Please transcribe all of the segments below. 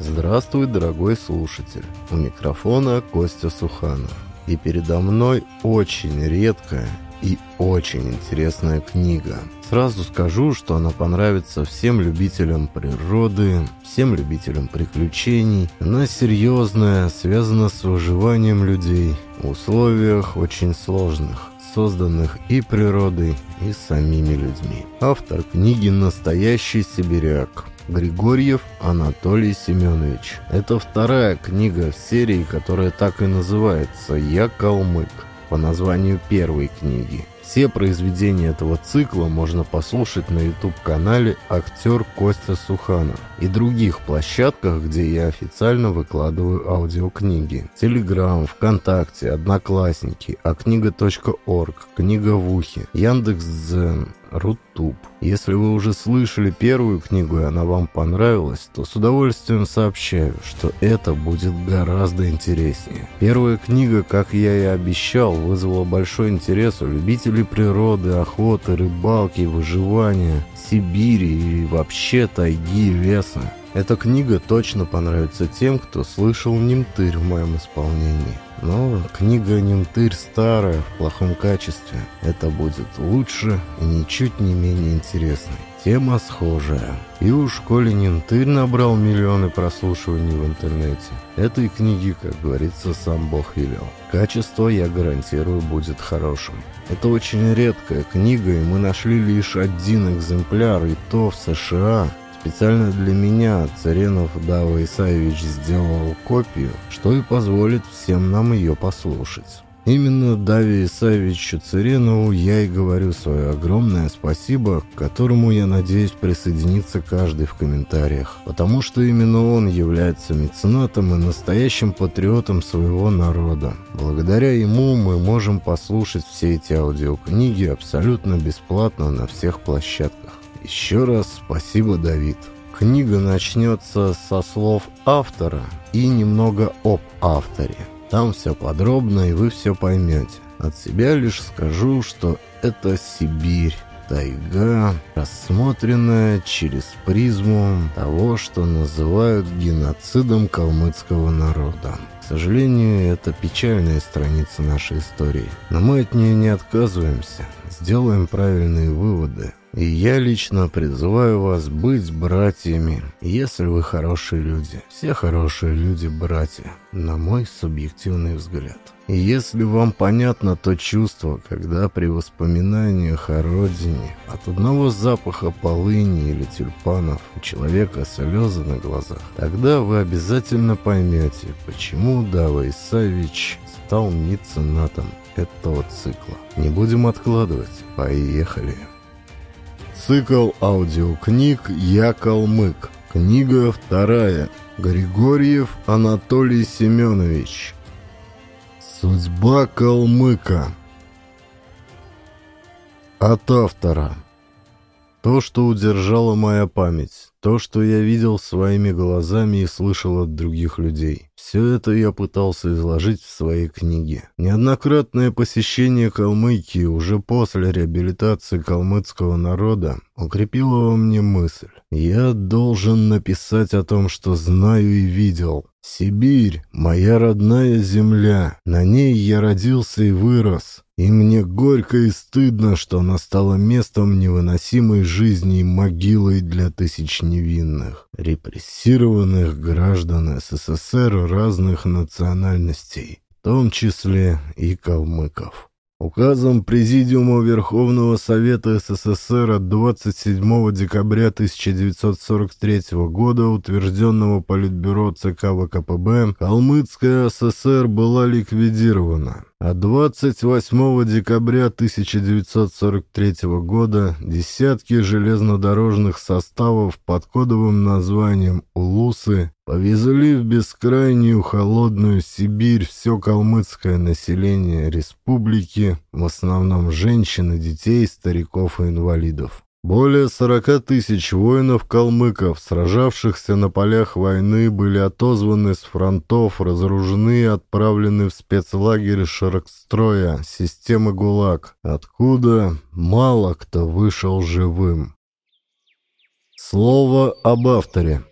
Здравствуй, дорогой слушатель. У микрофона Костя Суханов. И передо мной очень редкая и очень интересная книга. Сразу скажу, что она понравится всем любителям природы, всем любителям приключений. Она серьезная, связана с выживанием людей в условиях очень сложных созданных и природой, и самими людьми. Автор книги «Настоящий сибиряк». Григорьев Анатолий Семенович. Это вторая книга в серии, которая так и называется «Я калмык» по названию первой книги. Все произведения этого цикла можно послушать на YouTube-канале «Актер Костя Суханов» и других площадках, где я официально выкладываю аудиокниги. Телеграм, ВКонтакте, Одноклассники, акнига.орг, Книга в ухе, Яндекс.Дзен, Рутуб. Если вы уже слышали первую книгу и она вам понравилась, то с удовольствием сообщаю, что это будет гораздо интереснее. Первая книга, как я и обещал, вызвала большой интерес у любителей природы, охоты, рыбалки, выживания, Сибири и вообще тайги и леса. Эта книга точно понравится тем, кто слышал «Немтырь» в моем исполнении. Но книга «Немтырь» старая, в плохом качестве. Это будет лучше и ничуть не менее интересной. Тема схожая. И уж коли «Немтырь» набрал миллионы прослушиваний в интернете, этой книги, как говорится, сам Бог велел. Качество, я гарантирую, будет хорошим. Это очень редкая книга, и мы нашли лишь один экземпляр, и то в США – Специально для меня Царенов Дава Исаевич сделал копию, что и позволит всем нам ее послушать. Именно Даве Исаевичу Царенову я и говорю свое огромное спасибо, к которому я надеюсь присоединиться каждый в комментариях, потому что именно он является меценатом и настоящим патриотом своего народа. Благодаря ему мы можем послушать все эти аудиокниги абсолютно бесплатно на всех площадках. Еще раз спасибо, Давид. Книга начнется со слов автора и немного об авторе. Там все подробно, и вы все поймете. От себя лишь скажу, что это Сибирь. Тайга, рассмотренная через призму того, что называют геноцидом калмыцкого народа. К сожалению, это печальная страница нашей истории. Но мы от нее не отказываемся. Сделаем правильные выводы. И я лично призываю вас быть братьями, если вы хорошие люди. Все хорошие люди – братья, на мой субъективный взгляд. И если вам понятно то чувство, когда при воспоминаниях о родине от одного запаха полыни или тюльпанов у человека слезы на глазах, тогда вы обязательно поймете, почему Дава Исаевич стал меценатом этого цикла. Не будем откладывать, поехали! Цикл аудиокниг «Я калмык». Книга вторая. Григорьев Анатолий Семенович. Судьба калмыка. От автора. То, что удержала моя память, то, что я видел своими глазами и слышал от других людей. Все это я пытался изложить в своей книге. Неоднократное посещение Калмыкии уже после реабилитации калмыцкого народа укрепило во мне мысль. Я должен написать о том, что знаю и видел. Сибирь — моя родная земля. На ней я родился и вырос. И мне горько и стыдно, что она стала местом невыносимой жизни и могилой для тысяч невинных, репрессированных граждан СССР разных национальностей, в том числе и калмыков. Указом Президиума Верховного Совета СССР от 27 декабря 1943 года, утвержденного Политбюро ЦК ВКПБ, Калмыцкая ССР была ликвидирована. А 28 декабря 1943 года десятки железнодорожных составов под кодовым названием «Улусы» повезли в бескрайнюю холодную Сибирь все калмыцкое население республики, в основном женщин и детей, стариков и инвалидов. Более 40 тысяч воинов-калмыков, сражавшихся на полях войны, были отозваны с фронтов, разоружены и отправлены в спецлагерь Широкстроя, системы ГУЛАГ, откуда мало кто вышел живым. Слово об авторе.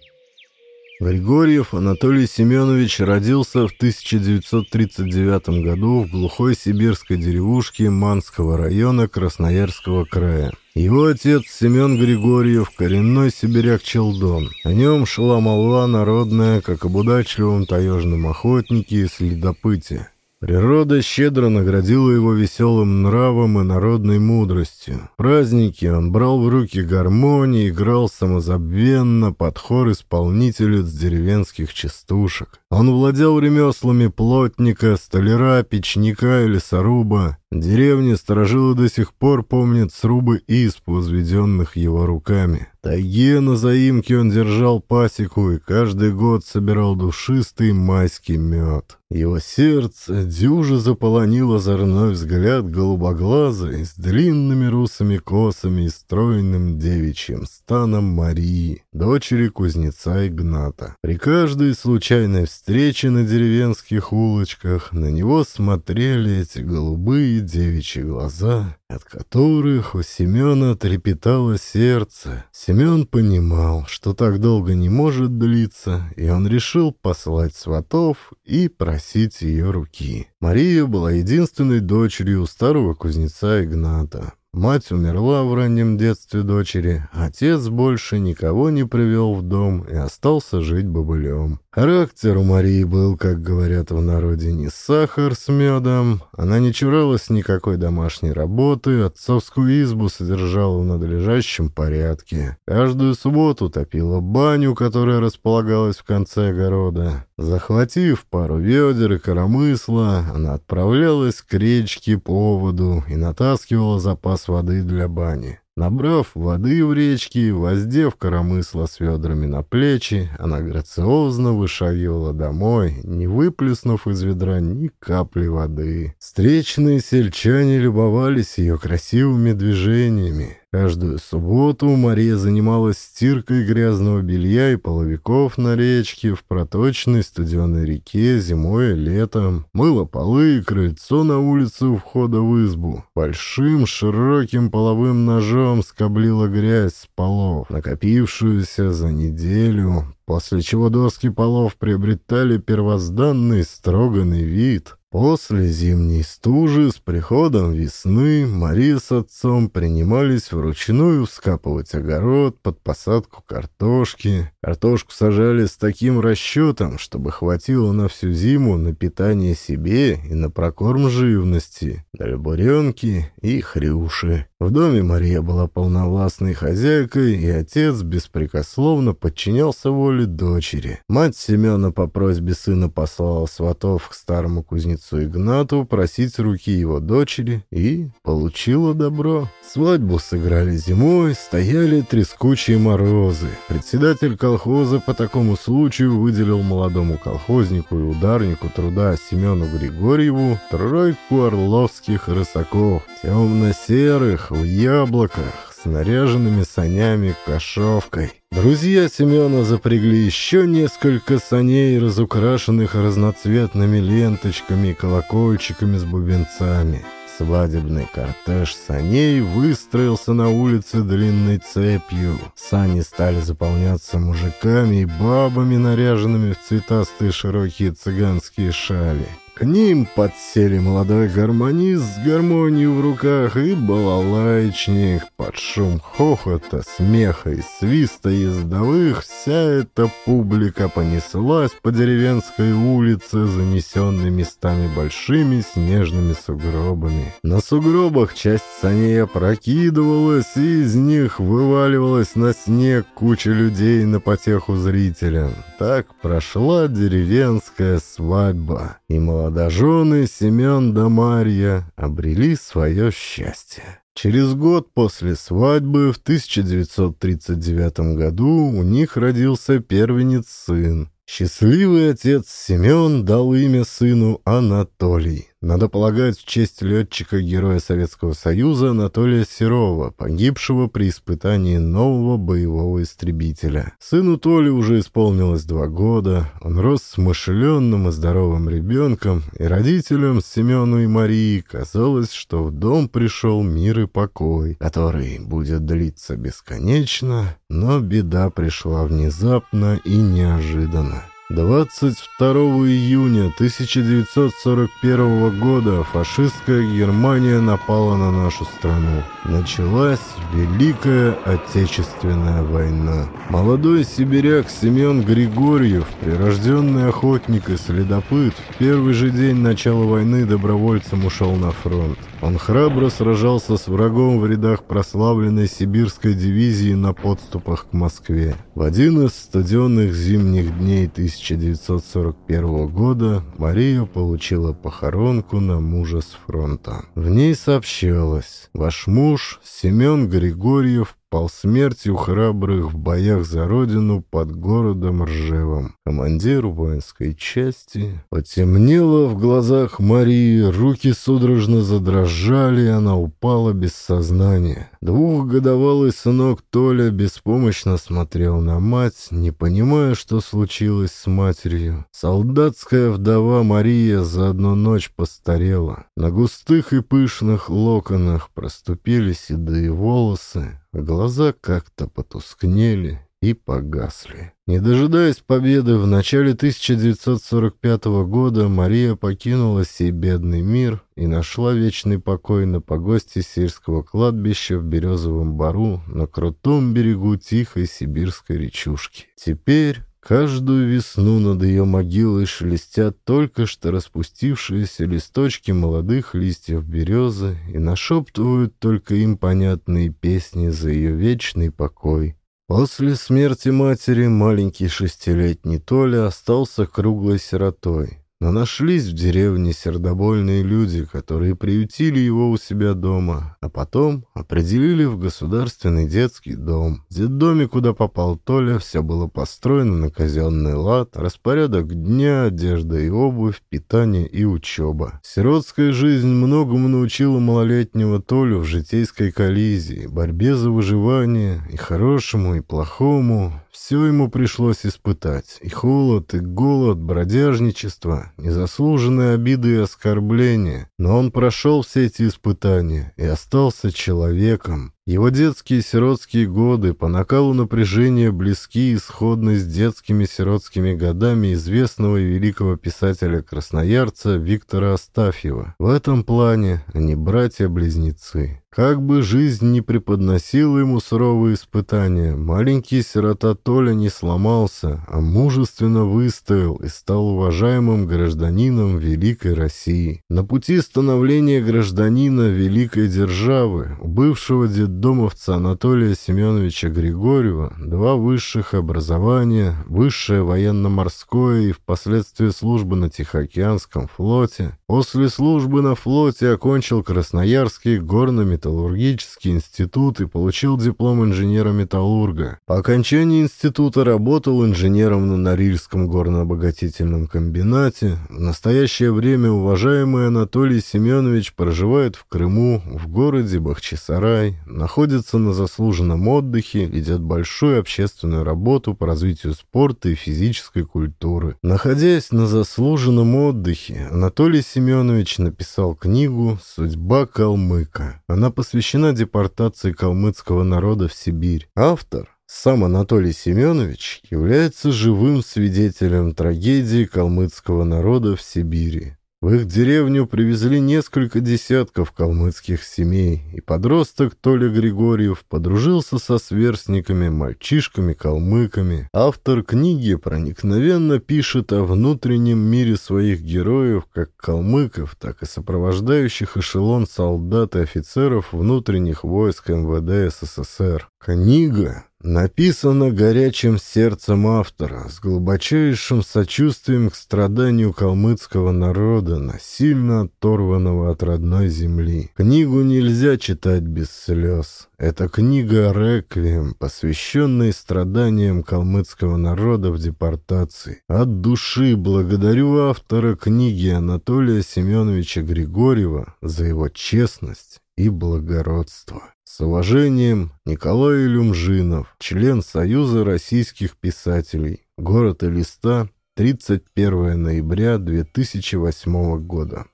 Григорьев Анатолий Семенович родился в 1939 году в глухой сибирской деревушке Манского района Красноярского края. Его отец Семен Григорьев, коренной сибиряк-челдон. О нем шла молва народная, как об удачливом таежном охотнике и следопыте. Природа щедро наградила его веселым нравом и народной мудростью. Праздники он брал в руки гармонии, играл самозабвенно под хор исполнителец деревенских частушек. Он владел ремеслами плотника, столяра, печника и лесоруба. Деревни сторожилы до сих пор помнят срубы исп, возведенных его руками. Тайге на заимке он держал пасеку и каждый год собирал душистый майский мед. Его сердце дюже заполонил озорной взгляд голубоглазой с длинными русыми косами и стройным девичьим станом Марии, дочери кузнеца Игната. При каждой случайной встрече на деревенских улочках на него смотрели эти голубые девичьи глаза, от которых у Семена трепетало сердце. Семен понимал, что так долго не может длиться, и он решил послать сватов и просить ее руки. Мария была единственной дочерью старого кузнеца Игната. Мать умерла в раннем детстве дочери, отец больше никого не привел в дом и остался жить бобылем. Характер у Марии был, как говорят в народе, не сахар с медом. Она не чуралась никакой домашней работы, отцовскую избу содержала в надлежащем порядке. Каждую субботу топила баню, которая располагалась в конце огорода. Захватив пару ведер и коромысла, она отправлялась к речке по воду и натаскивала запас воды для бани. Набрав воды в речке, воздев коромысло с ведрами на плечи, она грациозно вышагивала домой, не выплеснув из ведра ни капли воды. Встречные сельчане любовались ее красивыми движениями. Каждую субботу Мария занималась стиркой грязного белья и половиков на речке, в проточной студеной реке, зимой и летом. Мыла полы и крыльцо на улице у входа в избу. Большим широким половым ножом скоблила грязь с полов, накопившуюся за неделю, после чего доски полов приобретали первозданный строганный вид — После зимней стужи с приходом весны Мария с отцом принимались вручную вскапывать огород под посадку картошки. Картошку сажали с таким расчетом, чтобы хватило на всю зиму на питание себе и на прокорм живности, для буренки и хрюши. В доме Мария была полновластной хозяйкой, и отец беспрекословно подчинялся воле дочери. Мать Семена по просьбе сына послала сватов к старому кузнецу Игнату просить руки его дочери и получила добро. Свадьбу сыграли зимой, стояли трескучие морозы. Председатель колхоза по такому случаю выделил молодому колхознику и ударнику труда Семену Григорьеву тройку орловских рысаков, темно-серых, в яблоках, с наряженными санями кошовкой. Друзья Семена запрягли еще несколько саней, разукрашенных разноцветными ленточками и колокольчиками с бубенцами. Свадебный кортеж саней выстроился на улице длинной цепью. Сани стали заполняться мужиками и бабами, наряженными в цветастые широкие цыганские шали. К ним подсели молодой гармонист с гармонией в руках и балалайчник. Под шум хохота, смеха и свиста ездовых вся эта публика понеслась по деревенской улице, занесенной местами большими снежными сугробами. На сугробах часть саней опрокидывалась, и из них вываливалась на снег куча людей на потеху зрителям. Так прошла деревенская свадьба, и молодожены Семен да Марья обрели свое счастье. Через год после свадьбы в 1939 году у них родился первенец сын. Счастливый отец Семен дал имя сыну Анатолий. Надо полагать, в честь летчика-героя Советского Союза Анатолия Серова, погибшего при испытании нового боевого истребителя. Сыну Толи уже исполнилось два года, он рос смышленным и здоровым ребенком, и родителям Семену и Марии казалось, что в дом пришел мир и покой, который будет длиться бесконечно, но беда пришла внезапно и неожиданно. 22 июня 1941 года фашистская Германия напала на нашу страну. Началась Великая Отечественная война. Молодой сибиряк Семен Григорьев, прирожденный охотник и следопыт, в первый же день начала войны добровольцем ушел на фронт. Он храбро сражался с врагом в рядах прославленной сибирской дивизии на подступах к Москве. В один из стадионных зимних дней 1941 года Мария получила похоронку на мужа с фронта. В ней сообщалось «Ваш муж Семен Григорьев пал смертью храбрых в боях за родину под городом Ржевом. Командир воинской части потемнело в глазах Марии, руки судорожно задрожали, и она упала без сознания. Двухгодовалый сынок Толя беспомощно смотрел на мать, не понимая, что случилось с матерью. Солдатская вдова Мария за одну ночь постарела. На густых и пышных локонах проступили седые волосы, Глаза как-то потускнели и погасли. Не дожидаясь победы, в начале 1945 года Мария покинула сей бедный мир и нашла вечный покой на погосте сельского кладбища в Березовом Бару на крутом берегу тихой сибирской речушки. Теперь Каждую весну над ее могилой шелестят только что распустившиеся листочки молодых листьев березы и нашептывают только им понятные песни за ее вечный покой. После смерти матери маленький шестилетний Толя остался круглой сиротой. Но нашлись в деревне сердобольные люди, которые приютили его у себя дома, а потом определили в государственный детский дом. В детдоме, куда попал Толя, все было построено на казенный лад, распорядок дня, одежда и обувь, питание и учеба. Сиротская жизнь многому научила малолетнего Толю в житейской коллизии, борьбе за выживание, и хорошему, и плохому, все ему пришлось испытать. И холод, и голод, бродяжничество, незаслуженные обиды и оскорбления. Но он прошел все эти испытания и остался человеком. Его детские сиротские годы по накалу напряжения близки и сходны с детскими сиротскими годами известного и великого писателя-красноярца Виктора Астафьева. В этом плане они братья-близнецы. Как бы жизнь не преподносила ему суровые испытания, маленький сирота Толя не сломался, а мужественно выстоял и стал уважаемым гражданином Великой России. На пути становления гражданина Великой Державы, у бывшего детдомовца Анатолия Семеновича Григорьева, два высших образования, высшее военно-морское и впоследствии служба на Тихоокеанском флоте. После службы на флоте окончил Красноярский горно металлургический институт и получил диплом инженера-металлурга. По окончании института работал инженером на Норильском горно-обогатительном комбинате. В настоящее время уважаемый Анатолий Семенович проживает в Крыму, в городе Бахчисарай, находится на заслуженном отдыхе, ведет большую общественную работу по развитию спорта и физической культуры. Находясь на заслуженном отдыхе, Анатолий Семенович написал книгу «Судьба калмыка». Она посвящена депортации калмыцкого народа в Сибирь. Автор, сам Анатолий Семенович, является живым свидетелем трагедии калмыцкого народа в Сибири. В их деревню привезли несколько десятков калмыцких семей, и подросток Толя Григорьев подружился со сверстниками, мальчишками-калмыками. Автор книги проникновенно пишет о внутреннем мире своих героев, как калмыков, так и сопровождающих эшелон солдат и офицеров внутренних войск МВД СССР. Книга Написано горячим сердцем автора, с глубочайшим сочувствием к страданию калмыцкого народа, насильно оторванного от родной земли. Книгу нельзя читать без слез. Это книга «Реквием», посвященная страданиям калмыцкого народа в депортации. От души благодарю автора книги Анатолия Семеновича Григорьева за его честность и благородство. С уважением, Николай Люмжинов, член Союза российских писателей, город Элиста, 31 ноября 2008 года.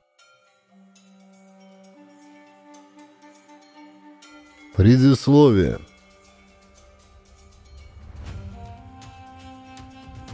Предисловие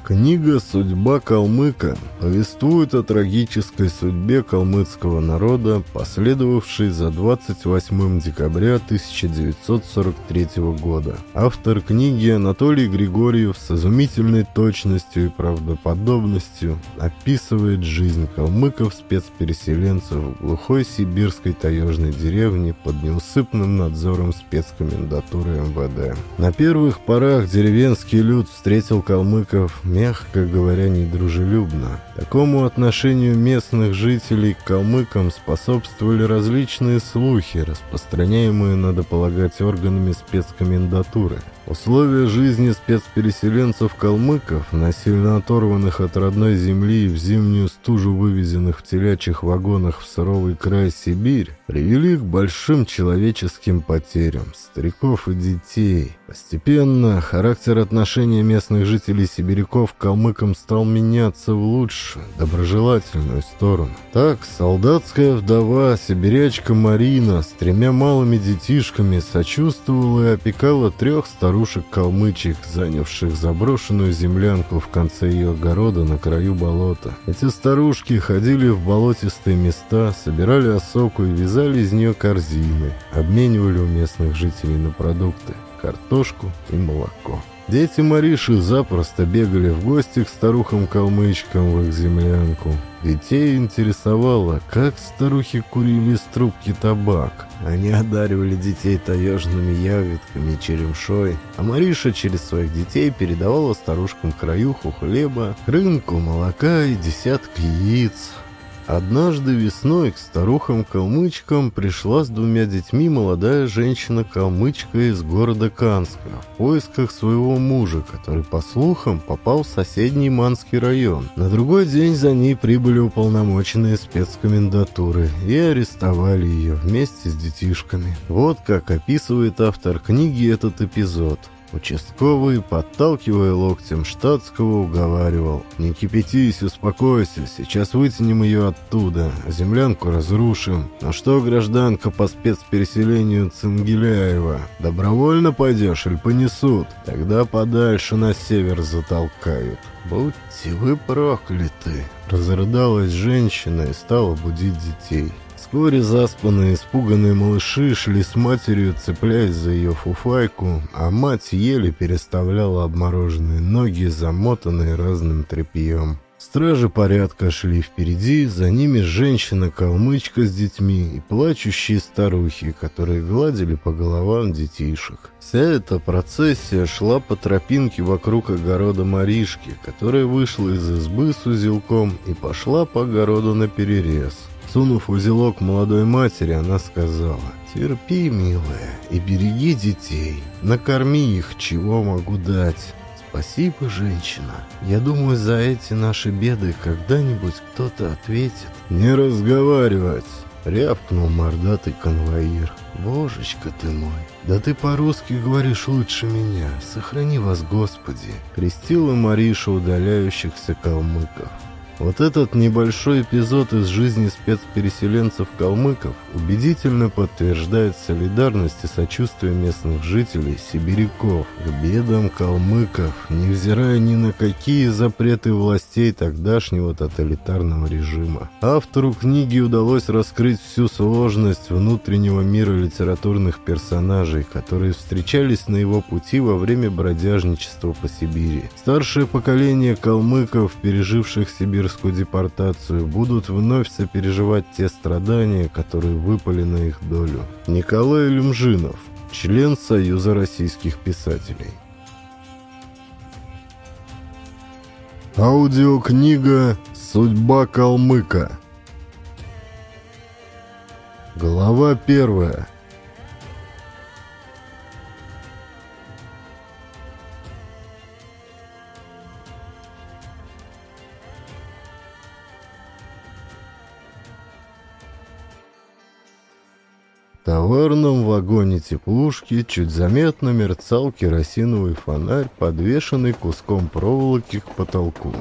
Книга «Судьба калмыка» повествует о трагической судьбе калмыцкого народа, последовавшей за 28 декабря 1943 года. Автор книги Анатолий Григорьев с изумительной точностью и правдоподобностью описывает жизнь калмыков-спецпереселенцев в глухой сибирской таежной деревне под неусыпным надзором спецкомендатуры МВД. На первых порах деревенский люд встретил калмыков мягко говоря, недружелюбно. Такому отношению местных жителей к калмыкам способствовали различные слухи, распространяемые, надо полагать, органами спецкомендатуры. Условия жизни спецпереселенцев-калмыков, насильно оторванных от родной земли и в зимнюю стужу вывезенных в телячьих вагонах в суровый край Сибирь, привели к большим человеческим потерям стариков и детей. Постепенно характер отношения местных жителей сибиряков к калмыкам стал меняться в лучшую, доброжелательную сторону. Так, солдатская вдова, сибирячка Марина с тремя малыми детишками сочувствовала и опекала трех старушек-калмычек, занявших заброшенную землянку в конце ее огорода на краю болота. Эти старушки ходили в болотистые места, собирали осоку и вязали из нее корзины, обменивали у местных жителей на продукты картошку и молоко. Дети Мариши запросто бегали в гости к старухам-калмычкам в их землянку. Детей интересовало, как старухи курили из трубки табак. Они одаривали детей таежными ягодками и черемшой, а Мариша через своих детей передавала старушкам краюху хлеба, рынку молока и десятки яиц. Однажды весной к старухам-калмычкам пришла с двумя детьми молодая женщина-калмычка из города Канска в поисках своего мужа, который, по слухам, попал в соседний Манский район. На другой день за ней прибыли уполномоченные спецкомендатуры и арестовали ее вместе с детишками. Вот как описывает автор книги этот эпизод. Участковый, подталкивая локтем штатского, уговаривал. «Не кипятись, успокойся, сейчас вытянем ее оттуда, землянку разрушим. Ну что, гражданка по спецпереселению Цангеляева, добровольно пойдешь или понесут? Тогда подальше на север затолкают». «Будьте вы прокляты!» Разрыдалась женщина и стала будить детей. Вскоре заспанные, испуганные малыши шли с матерью, цепляясь за ее фуфайку, а мать еле переставляла обмороженные ноги, замотанные разным тряпьем. Стражи порядка шли впереди, за ними женщина-калмычка с детьми и плачущие старухи, которые гладили по головам детишек. Вся эта процессия шла по тропинке вокруг огорода Маришки, которая вышла из избы с узелком и пошла по огороду на перерез. Сунув узелок молодой матери, она сказала, «Терпи, милая, и береги детей. Накорми их, чего могу дать». «Спасибо, женщина. Я думаю, за эти наши беды когда-нибудь кто-то ответит». «Не разговаривать!» — рявкнул мордатый конвоир. «Божечка ты мой, да ты по-русски говоришь лучше меня. Сохрани вас, Господи!» — крестила Мариша удаляющихся калмыков. Вот этот небольшой эпизод из жизни спецпереселенцев-калмыков убедительно подтверждает солидарность и сочувствие местных жителей, сибиряков, к бедам калмыков, невзирая ни на какие запреты властей тогдашнего тоталитарного режима. Автору книги удалось раскрыть всю сложность внутреннего мира литературных персонажей, которые встречались на его пути во время бродяжничества по Сибири. Старшее поколение калмыков, переживших Сибирь сибирскую депортацию, будут вновь сопереживать те страдания, которые выпали на их долю. Николай Люмжинов, член Союза российских писателей. Аудиокнига «Судьба калмыка». Глава первая. Товарном вагоне теплушки чуть заметно мерцал керосиновый фонарь, подвешенный куском проволоки к потолку.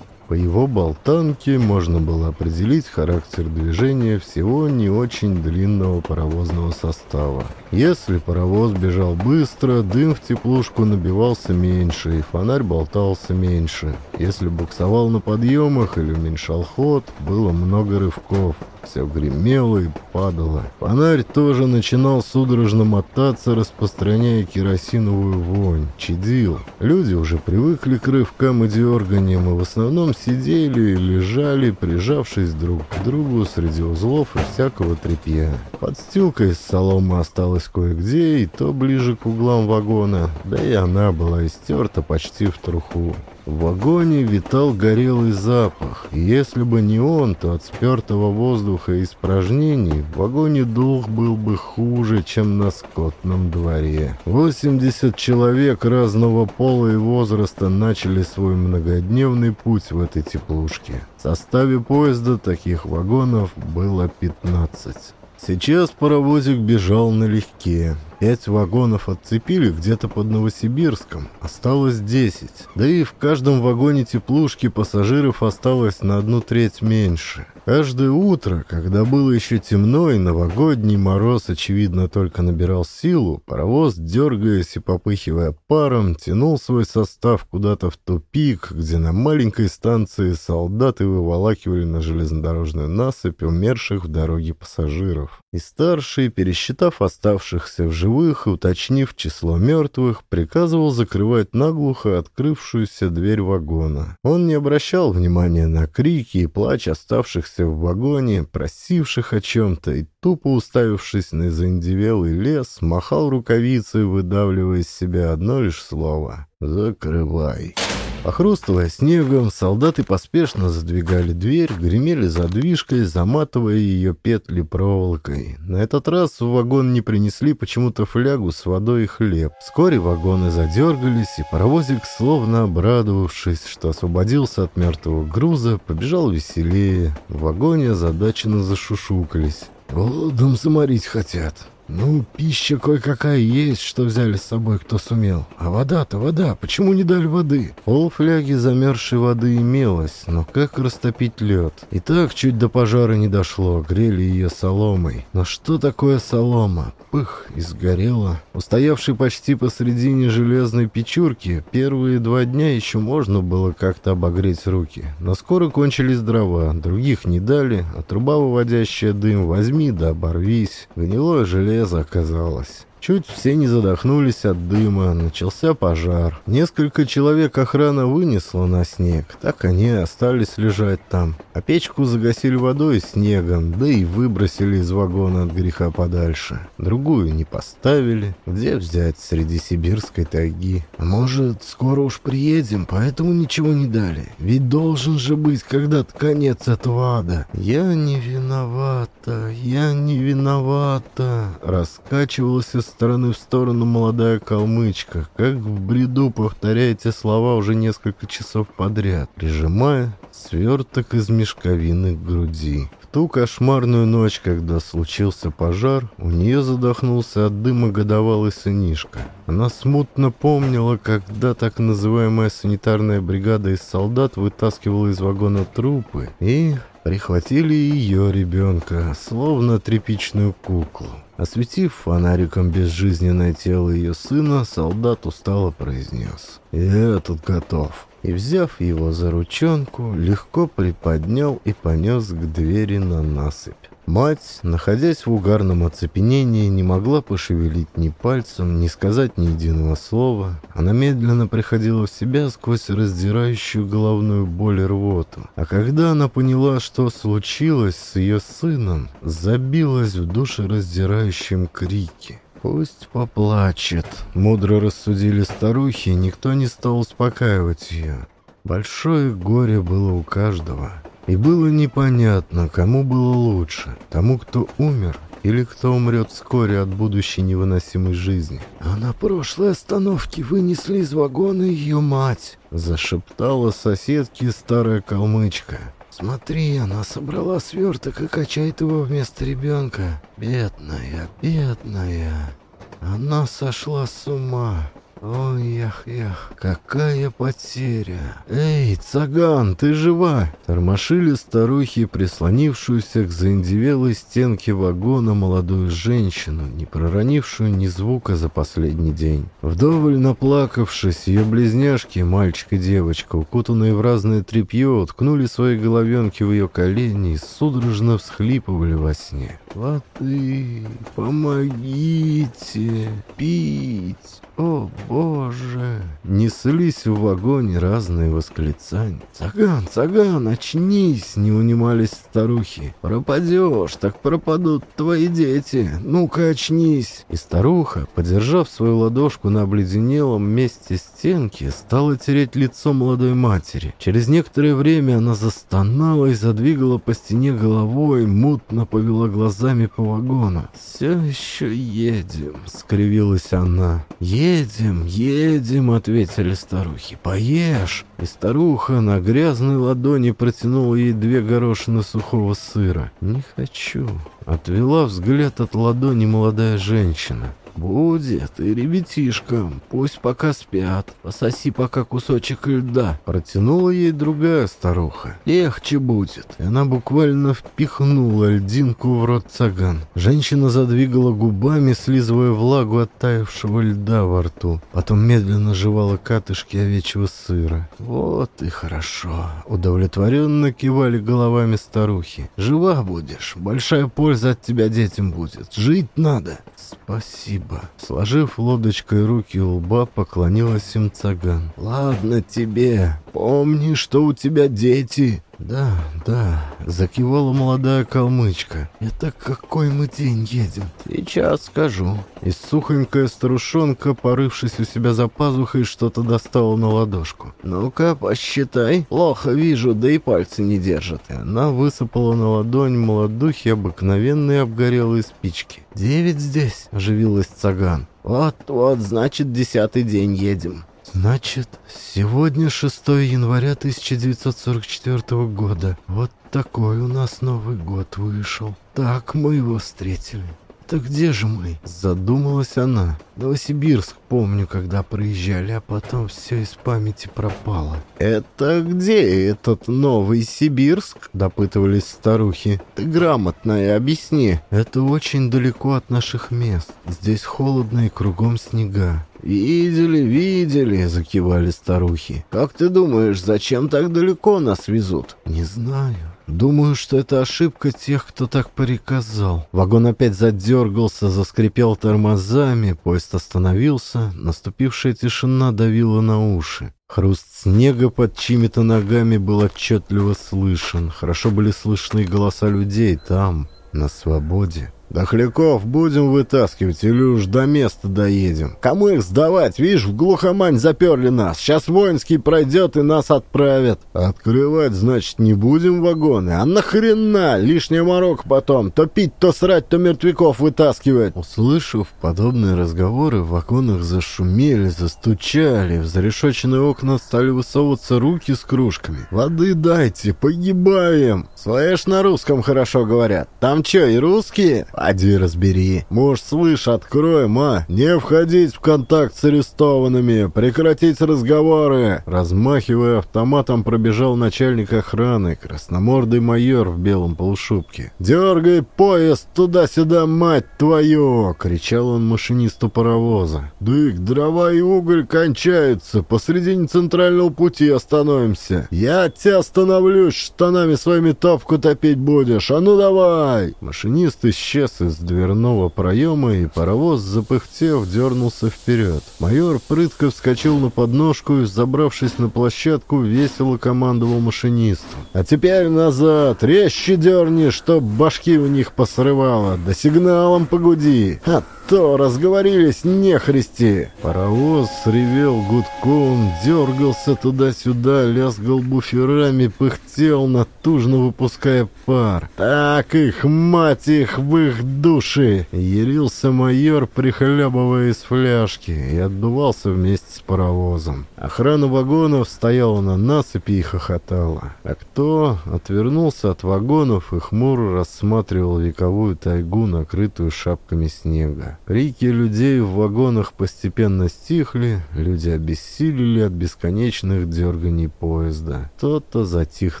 По его болтанке можно было определить характер движения всего не очень длинного паровозного состава. Если паровоз бежал быстро, дым в теплушку набивался меньше, и фонарь болтался меньше. Если буксовал на подъемах или уменьшал ход, было много рывков. Все гремело и падало. Фонарь тоже начинал судорожно мотаться, распространяя керосиновую вонь. Чадил. Люди уже привыкли к рывкам и дерганиям, и в основном сидели и лежали, прижавшись друг к другу среди узлов и всякого тряпья. Подстилка из соломы осталась кое-где, и то ближе к углам вагона, да и она была истерта почти в труху. В вагоне витал горелый запах, если бы не он, то от спертого воздуха и испражнений в вагоне дух был бы хуже, чем на скотном дворе. 80 человек разного пола и возраста начали свой многодневный путь в этой теплушке. В составе поезда таких вагонов было 15. Сейчас паровозик бежал налегке. Пять вагонов отцепили где-то под Новосибирском. Осталось десять. Да и в каждом вагоне теплушки пассажиров осталось на одну треть меньше. Каждое утро, когда было еще темно и новогодний мороз, очевидно, только набирал силу, паровоз, дергаясь и попыхивая паром, тянул свой состав куда-то в тупик, где на маленькой станции солдаты выволакивали на железнодорожную насыпь умерших в дороге пассажиров. И старший, пересчитав оставшихся в живых, живых и, уточнив число мертвых, приказывал закрывать наглухо открывшуюся дверь вагона. Он не обращал внимания на крики и плач оставшихся в вагоне, просивших о чем-то, и тупо уставившись на заиндевелый лес, махал рукавицей, выдавливая из себя одно лишь слово «Закрывай». Похрустывая снегом, солдаты поспешно задвигали дверь, гремели задвижкой, заматывая ее петли проволокой. На этот раз в вагон не принесли почему-то флягу с водой и хлеб. Вскоре вагоны задергались, и паровозик, словно обрадовавшись, что освободился от мертвого груза, побежал веселее. В вагоне озадаченно зашушукались. «Голодом заморить хотят», «Ну, пища кое-какая есть, что взяли с собой, кто сумел. А вода-то вода, почему не дали воды?» Полфляги замерзшей воды имелось, но как растопить лед? И так чуть до пожара не дошло, грели ее соломой. Но что такое солома? Пых, и сгорела. Устоявший почти посредине железной печурки, первые два дня еще можно было как-то обогреть руки. Но скоро кончились дрова, других не дали, а труба, выводящая дым, возьми да оборвись. Гнилое железо железо оказалось. Чуть все не задохнулись от дыма, начался пожар. Несколько человек охрана вынесла на снег, так они остались лежать там. А печку загасили водой и снегом, да и выбросили из вагона от греха подальше. Другую не поставили. Где взять среди сибирской тайги? Может, скоро уж приедем, поэтому ничего не дали? Ведь должен же быть когда-то конец этого ада. Я не виновата, я не виновата, раскачивалась стороны в сторону молодая калмычка, как в бреду повторяя эти слова уже несколько часов подряд, прижимая сверток из мешковины к груди. В ту кошмарную ночь, когда случился пожар, у нее задохнулся от дыма годовалый сынишка. Она смутно помнила, когда так называемая санитарная бригада из солдат вытаскивала из вагона трупы и прихватили ее ребенка, словно тряпичную куклу. Осветив фонариком безжизненное тело ее сына, солдат устало произнес «Я тут готов». И, взяв его за ручонку, легко приподнял и понес к двери на насыпь. Мать, находясь в угарном оцепенении, не могла пошевелить ни пальцем, ни сказать ни единого слова. Она медленно приходила в себя сквозь раздирающую головную боль и рвоту. А когда она поняла, что случилось с ее сыном, забилась в душераздирающем крике. «Пусть поплачет», — мудро рассудили старухи, никто не стал успокаивать ее. Большое горе было у каждого. И было непонятно, кому было лучше. Тому, кто умер, или кто умрет вскоре от будущей невыносимой жизни. «А на прошлой остановке вынесли из вагона ее мать», — зашептала соседке старая калмычка. «Смотри, она собрала сверток и качает его вместо ребенка. Бедная, бедная. Она сошла с ума. Ой, ях, ях, какая потеря. Эй, цаган, ты жива? Тормошили старухи, прислонившуюся к заиндевелой стенке вагона молодую женщину, не проронившую ни звука за последний день. Вдоволь наплакавшись, ее близняшки, мальчик и девочка, укутанные в разное тряпье, уткнули свои головенки в ее колени и судорожно всхлипывали во сне. «Латы, помогите, пить!» «О, Боже!» Неслись в вагоне разные восклицания. «Цаган, цаган, очнись!» — не унимались старухи. «Пропадешь, так пропадут твои дети. Ну-ка, очнись!» И старуха, подержав свою ладошку на обледенелом месте стенки, стала тереть лицо молодой матери. Через некоторое время она застонала и задвигала по стене головой, мутно повела глазами по вагону. «Все еще едем!» — скривилась она. «Едем!» «Едем, едем», — ответили старухи. «Поешь». И старуха на грязной ладони протянула ей две горошины сухого сыра. «Не хочу». Отвела взгляд от ладони молодая женщина. «Будет и ребятишкам, пусть пока спят, пососи пока кусочек льда», — протянула ей другая старуха. «Легче будет». И она буквально впихнула льдинку в рот цаган. Женщина задвигала губами, слизывая влагу оттаившего льда во рту. Потом медленно жевала катышки овечьего сыра. «Вот и хорошо», — удовлетворенно кивали головами старухи. «Жива будешь, большая польза от тебя детям будет, жить надо». «Спасибо». Сложив лодочкой руки у лба, поклонилась им цаган. «Ладно тебе. Помни, что у тебя дети». «Да, да», — закивала молодая калмычка. «Это какой мы день едем?» «Сейчас скажу». И сухонькая старушонка, порывшись у себя за пазухой, что-то достала на ладошку. «Ну-ка, посчитай. Плохо вижу, да и пальцы не держат». И она высыпала на ладонь молодухи обыкновенные обгорелые спички. «Девять здесь», — оживилась Цаган. «Вот-вот, значит, десятый день едем». Значит, сегодня 6 января 1944 года. Вот такой у нас Новый год вышел. Так мы его встретили. «Так где же мы?» Задумалась она. «Новосибирск помню, когда проезжали, а потом все из памяти пропало». «Это где этот Новый Сибирск?» Допытывались старухи. «Ты грамотно и объясни». «Это очень далеко от наших мест. Здесь холодно и кругом снега. «Видели, видели», — закивали старухи. «Как ты думаешь, зачем так далеко нас везут?» «Не знаю. Думаю, что это ошибка тех, кто так приказал. Вагон опять задергался, заскрипел тормозами, поезд остановился, наступившая тишина давила на уши. Хруст снега под чьими-то ногами был отчетливо слышен. Хорошо были слышны голоса людей там, на свободе. «Дохляков будем вытаскивать или уж до места доедем? Кому их сдавать? Видишь, в глухомань заперли нас. Сейчас воинский пройдет и нас отправят. Открывать, значит, не будем вагоны? А нахрена? Лишний морок потом. То пить, то срать, то мертвяков вытаскивать». Услышав подобные разговоры, в вагонах зашумели, застучали. В зарешоченные окна стали высовываться руки с кружками. «Воды дайте, погибаем!» «Свои ж на русском хорошо говорят. Там что, и русские?» Поди разбери. Может, слышь, откроем, а? Не входить в контакт с арестованными, прекратить разговоры. Размахивая автоматом, пробежал начальник охраны, красномордый майор в белом полушубке. «Дергай поезд туда-сюда, мать твою!» — кричал он машинисту паровоза. «Дык, дрова и уголь кончаются, посредине центрального пути остановимся. Я тебя остановлюсь, штанами своими топку топить будешь, а ну давай!» Машинист исчез исчез из дверного проема, и паровоз, запыхтев, дернулся вперед. Майор прытко вскочил на подножку и, забравшись на площадку, весело командовал машинисту. «А теперь назад! Резче дерни, чтоб башки у них посрывало! Да сигналом погуди!» «А что, разговорились, нехристи?» Паровоз ревел гудком, дергался туда-сюда, лязгал буферами, пыхтел, натужно выпуская пар. «Так их, мать их, в их души!» Ярился майор, прихлебывая из фляжки, и отдувался вместе с паровозом. Охрана вагонов стояла на насыпи и хохотала. А кто отвернулся от вагонов и хмуро рассматривал вековую тайгу, накрытую шапками снега. Крики людей в вагонах постепенно стихли, люди обессилели от бесконечных дерганий поезда. Кто-то затих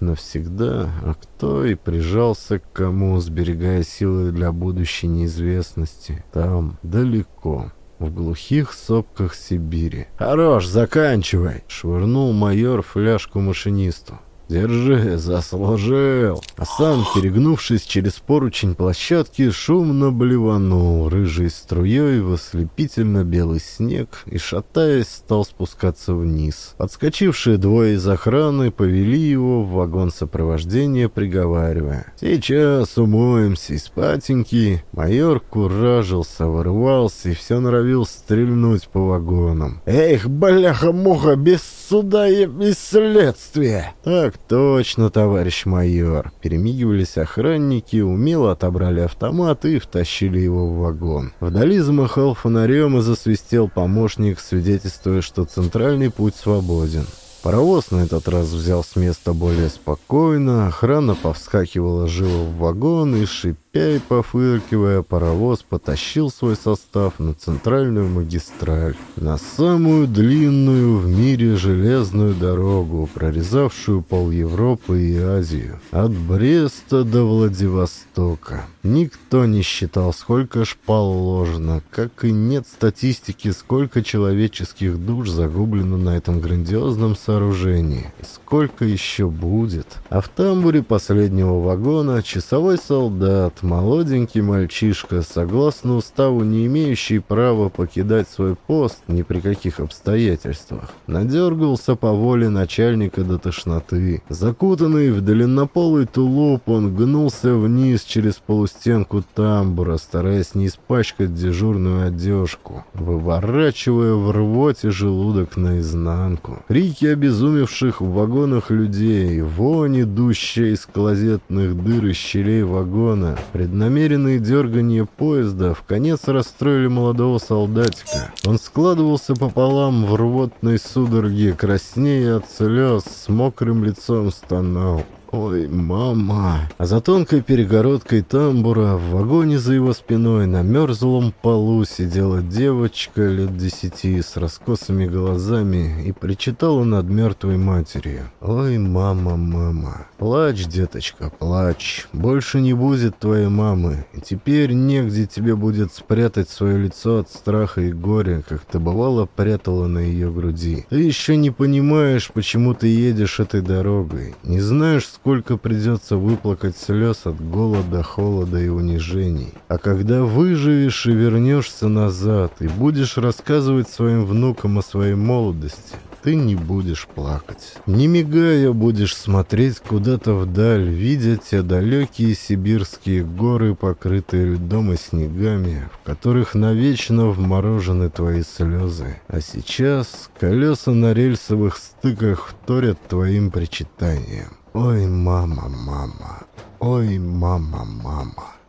навсегда, а кто и прижался к кому, сберегая силы для будущей неизвестности. Там, далеко в глухих сопках Сибири. «Хорош, заканчивай!» — швырнул майор фляжку машинисту. «Держи, заслужил!» А сам, перегнувшись через поручень площадки, шумно блеванул рыжей струей в ослепительно-белый снег и, шатаясь, стал спускаться вниз. Подскочившие двое из охраны повели его в вагон сопровождения, приговаривая. «Сейчас умоемся спатеньки!» Майор куражился, вырвался и все норовил стрельнуть по вагонам. «Эх, бляха-муха, без суда и без следствия!» «Так точно, товарищ майор!» Перемигивались охранники, умело отобрали автомат и втащили его в вагон. Вдали замахал фонарем и засвистел помощник, свидетельствуя, что центральный путь свободен. Паровоз на этот раз взял с места более спокойно, охрана повскакивала живо в вагон и, шипя и пофыркивая, паровоз потащил свой состав на центральную магистраль, на самую длинную в мире железную дорогу, прорезавшую пол Европы и Азию, от Бреста до Владивостока. Никто не считал, сколько шпал ложно, как и нет статистики, сколько человеческих душ загублено на этом грандиозном сооружении. Сколько еще будет? А в тамбуре последнего вагона часовой солдат, молоденький мальчишка, согласно уставу не имеющий права покидать свой пост ни при каких обстоятельствах, надергался по воле начальника до тошноты. Закутанный в длиннополый тулуп, он гнулся вниз через полустенку стенку тамбура, стараясь не испачкать дежурную одежку, выворачивая в рвоте желудок наизнанку. Крики обезумевших в вагонах людей, вонь, идущая из клозетных дыр и щелей вагона, преднамеренные дергания поезда в конец расстроили молодого солдатика. Он складывался пополам в рвотной судороге, краснея от слез, с мокрым лицом стонал. Ой, мама. А за тонкой перегородкой тамбура в вагоне за его спиной на мерзлом полу сидела девочка лет десяти с раскосыми глазами и причитала над мертвой матерью. Ой, мама, мама. Плачь, деточка, плачь. Больше не будет твоей мамы. И теперь негде тебе будет спрятать свое лицо от страха и горя, как ты бывало прятала на ее груди. Ты еще не понимаешь, почему ты едешь этой дорогой. Не знаешь, сколько придется выплакать слез от голода, холода и унижений. А когда выживешь и вернешься назад, и будешь рассказывать своим внукам о своей молодости, ты не будешь плакать. Не мигая, будешь смотреть куда-то вдаль, видя те далекие сибирские горы, покрытые льдом и снегами, в которых навечно вморожены твои слезы. А сейчас колеса на рельсовых стыках вторят твоим причитаниям. Ой, мама, мама, ой, мама, мама.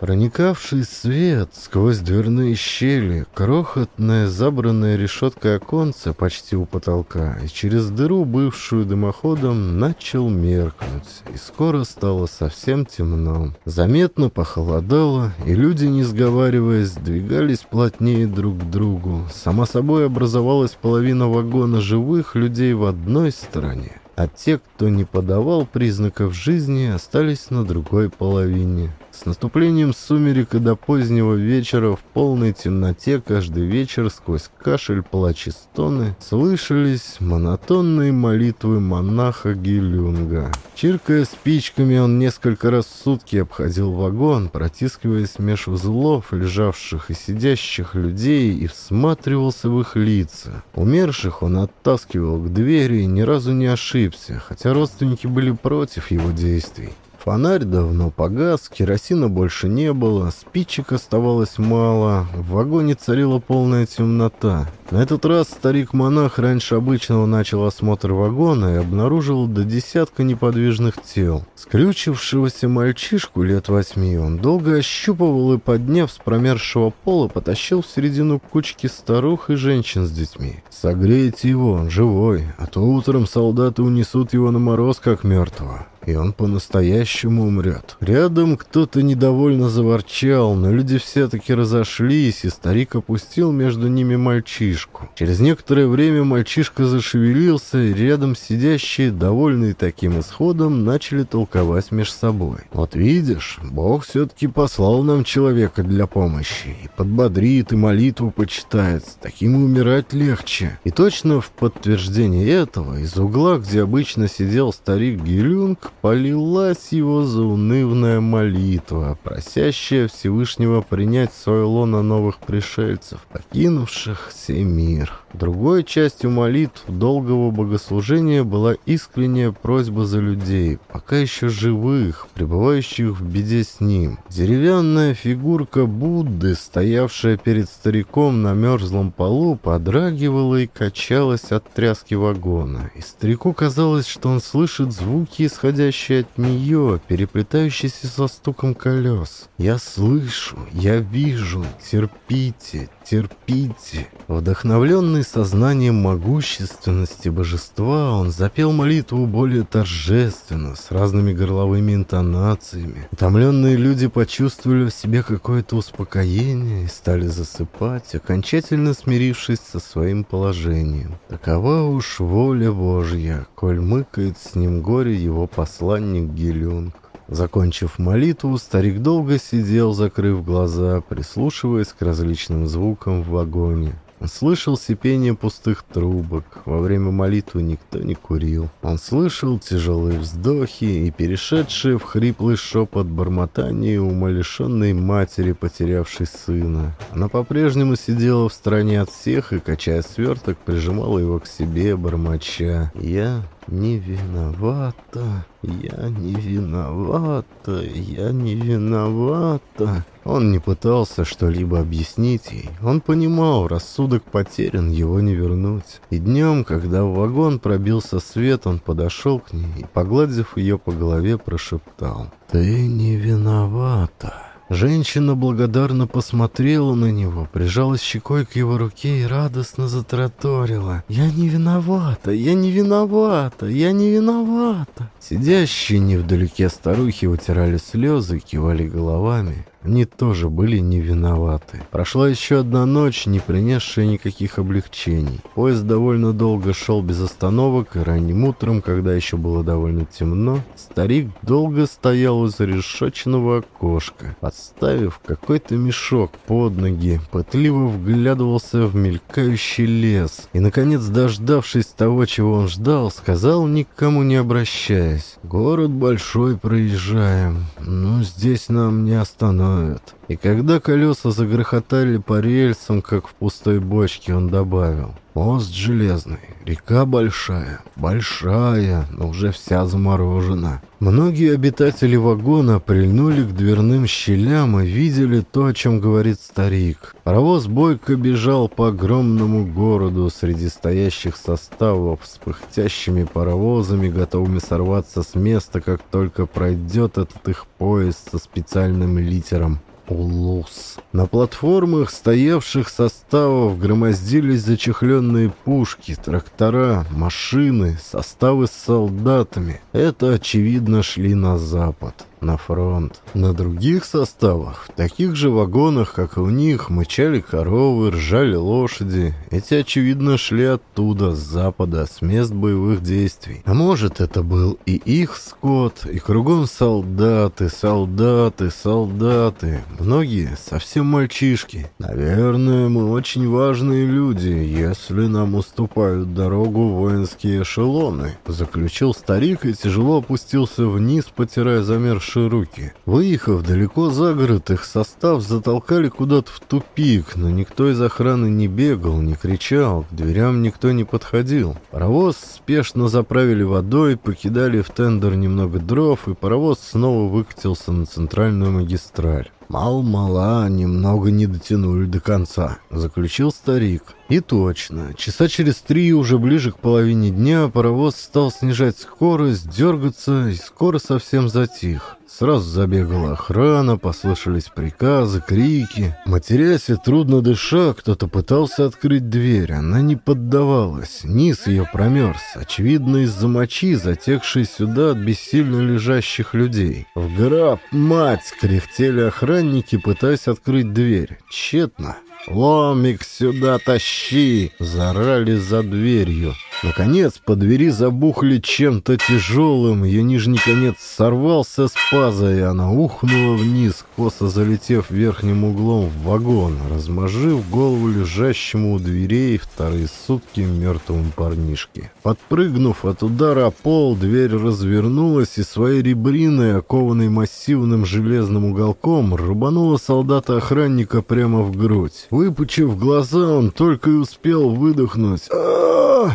Проникавший свет сквозь дверные щели, крохотная забранная решеткой оконце почти у потолка, и через дыру, бывшую дымоходом, начал меркнуть, и скоро стало совсем темно. Заметно похолодало, и люди, не сговариваясь, двигались плотнее друг к другу. Само собой образовалась половина вагона живых людей в одной стороне, а те, кто не подавал признаков жизни, остались на другой половине. С наступлением сумерек и до позднего вечера в полной темноте каждый вечер сквозь кашель, плач и стоны слышались монотонные молитвы монаха Гилюнга. Чиркая спичками, он несколько раз в сутки обходил вагон, протискиваясь меж узлов, лежавших и сидящих людей, и всматривался в их лица. Умерших он оттаскивал к двери и ни разу не ошибся, хотя родственники были против его действий. Фонарь давно погас, керосина больше не было, спичек оставалось мало, в вагоне царила полная темнота. На этот раз старик-монах раньше обычного начал осмотр вагона и обнаружил до десятка неподвижных тел. Скрючившегося мальчишку лет восьми он долго ощупывал и, подняв с промерзшего пола, потащил в середину кучки старух и женщин с детьми. «Согрейте его, он живой, а то утром солдаты унесут его на мороз, как мертвого» и он по-настоящему умрет. Рядом кто-то недовольно заворчал, но люди все-таки разошлись, и старик опустил между ними мальчишку. Через некоторое время мальчишка зашевелился, и рядом сидящие, довольные таким исходом, начали толковать между собой. «Вот видишь, Бог все-таки послал нам человека для помощи, и подбодрит, и молитву почитает, с таким умирать легче». И точно в подтверждение этого, из угла, где обычно сидел старик Гелюнг, полилась его заунывная молитва, просящая Всевышнего принять в свое лоно новых пришельцев, покинувших сей мир. Другой частью молитв долгого богослужения была искренняя просьба за людей, пока еще живых, пребывающих в беде с ним. Деревянная фигурка Будды, стоявшая перед стариком на мерзлом полу, подрагивала и качалась от тряски вагона. И старику казалось, что он слышит звуки, исходящие от нее, переплетающиеся со стуком колес. «Я слышу, я вижу, терпите, терпите». Вдохновленный сознанием могущественности божества, он запел молитву более торжественно, с разными горловыми интонациями. Утомленные люди почувствовали в себе какое-то успокоение и стали засыпать, окончательно смирившись со своим положением. Такова уж воля Божья, коль мыкает с ним горе его посланник Гелюнг. Закончив молитву, старик долго сидел, закрыв глаза, прислушиваясь к различным звукам в вагоне. Слышал сипение пустых трубок. Во время молитвы никто не курил. Он слышал тяжелые вздохи и перешедшие в хриплый шепот бормотание умалишенной матери, потерявшей сына. Она по-прежнему сидела в стороне от всех и, качая сверток, прижимала его к себе, бормоча. «Я не виновата, я не виновата, я не виновата. Он не пытался что-либо объяснить ей. Он понимал, рассудок потерян, его не вернуть. И днем, когда в вагон пробился свет, он подошел к ней и, погладив ее по голове, прошептал «Ты не виновата». Женщина благодарно посмотрела на него, прижалась щекой к его руке и радостно затраторила. «Я не виновата, я не виновата, я не виновата!» Сидящие невдалеке старухи вытирали слезы и кивали головами. Они тоже были не виноваты. Прошла еще одна ночь, не принесшая никаких облегчений. Поезд довольно долго шел без остановок, и ранним утром, когда еще было довольно темно, старик долго стоял у зарешоченного окошка, подставив какой-то мешок под ноги, пытливо вглядывался в мелькающий лес и, наконец, дождавшись того, чего он ждал, сказал, никому не обращаясь, «Город большой проезжаем, но здесь нам не остановимся» знают. И когда колеса загрохотали по рельсам, как в пустой бочке, он добавил. Мост железный, река большая, большая, но уже вся заморожена. Многие обитатели вагона прильнули к дверным щелям и видели то, о чем говорит старик. Паровоз бойко бежал по огромному городу среди стоящих составов с пыхтящими паровозами, готовыми сорваться с места, как только пройдет этот их поезд со специальным литером Улус. На платформах стоявших составов громоздились зачехленные пушки, трактора, машины, составы с солдатами. Это, очевидно, шли на запад на фронт. На других составах, в таких же вагонах, как и у них, мычали коровы, ржали лошади. Эти, очевидно, шли оттуда, с запада, с мест боевых действий. А может, это был и их скот, и кругом солдаты, солдаты, солдаты. Многие совсем мальчишки. Наверное, мы очень важные люди, если нам уступают дорогу воинские эшелоны. Заключил старик и тяжело опустился вниз, потирая замерзшие наши руки. Выехав далеко за город, их состав затолкали куда-то в тупик, но никто из охраны не бегал, не кричал, к дверям никто не подходил. Паровоз спешно заправили водой, покидали в тендер немного дров, и паровоз снова выкатился на центральную магистраль. «Мал-мала, немного не дотянули до конца», — заключил старик. И точно, часа через три, уже ближе к половине дня, паровоз стал снижать скорость, дергаться и скоро совсем затих. Сразу забегала охрана, послышались приказы, крики. Матерясь и трудно дыша, кто-то пытался открыть дверь. Она не поддавалась. Низ ее промерз, очевидно, из-за мочи, затекшей сюда от бессильно лежащих людей. «В граб, мать!» — кряхтели охранники, пытаясь открыть дверь. Тщетно. «Ломик сюда тащи!» — заорали за дверью. Наконец, по двери забухли чем-то тяжелым, ее нижний конец сорвался с паза, и она ухнула вниз, косо залетев верхним углом в вагон, размажив голову лежащему у дверей вторые сутки мертвому парнишке. Подпрыгнув от удара пол, дверь развернулась и своей ребриной, окованной массивным железным уголком, рубанула солдата-охранника прямо в грудь. Выпучив глаза, он только и успел выдохнуть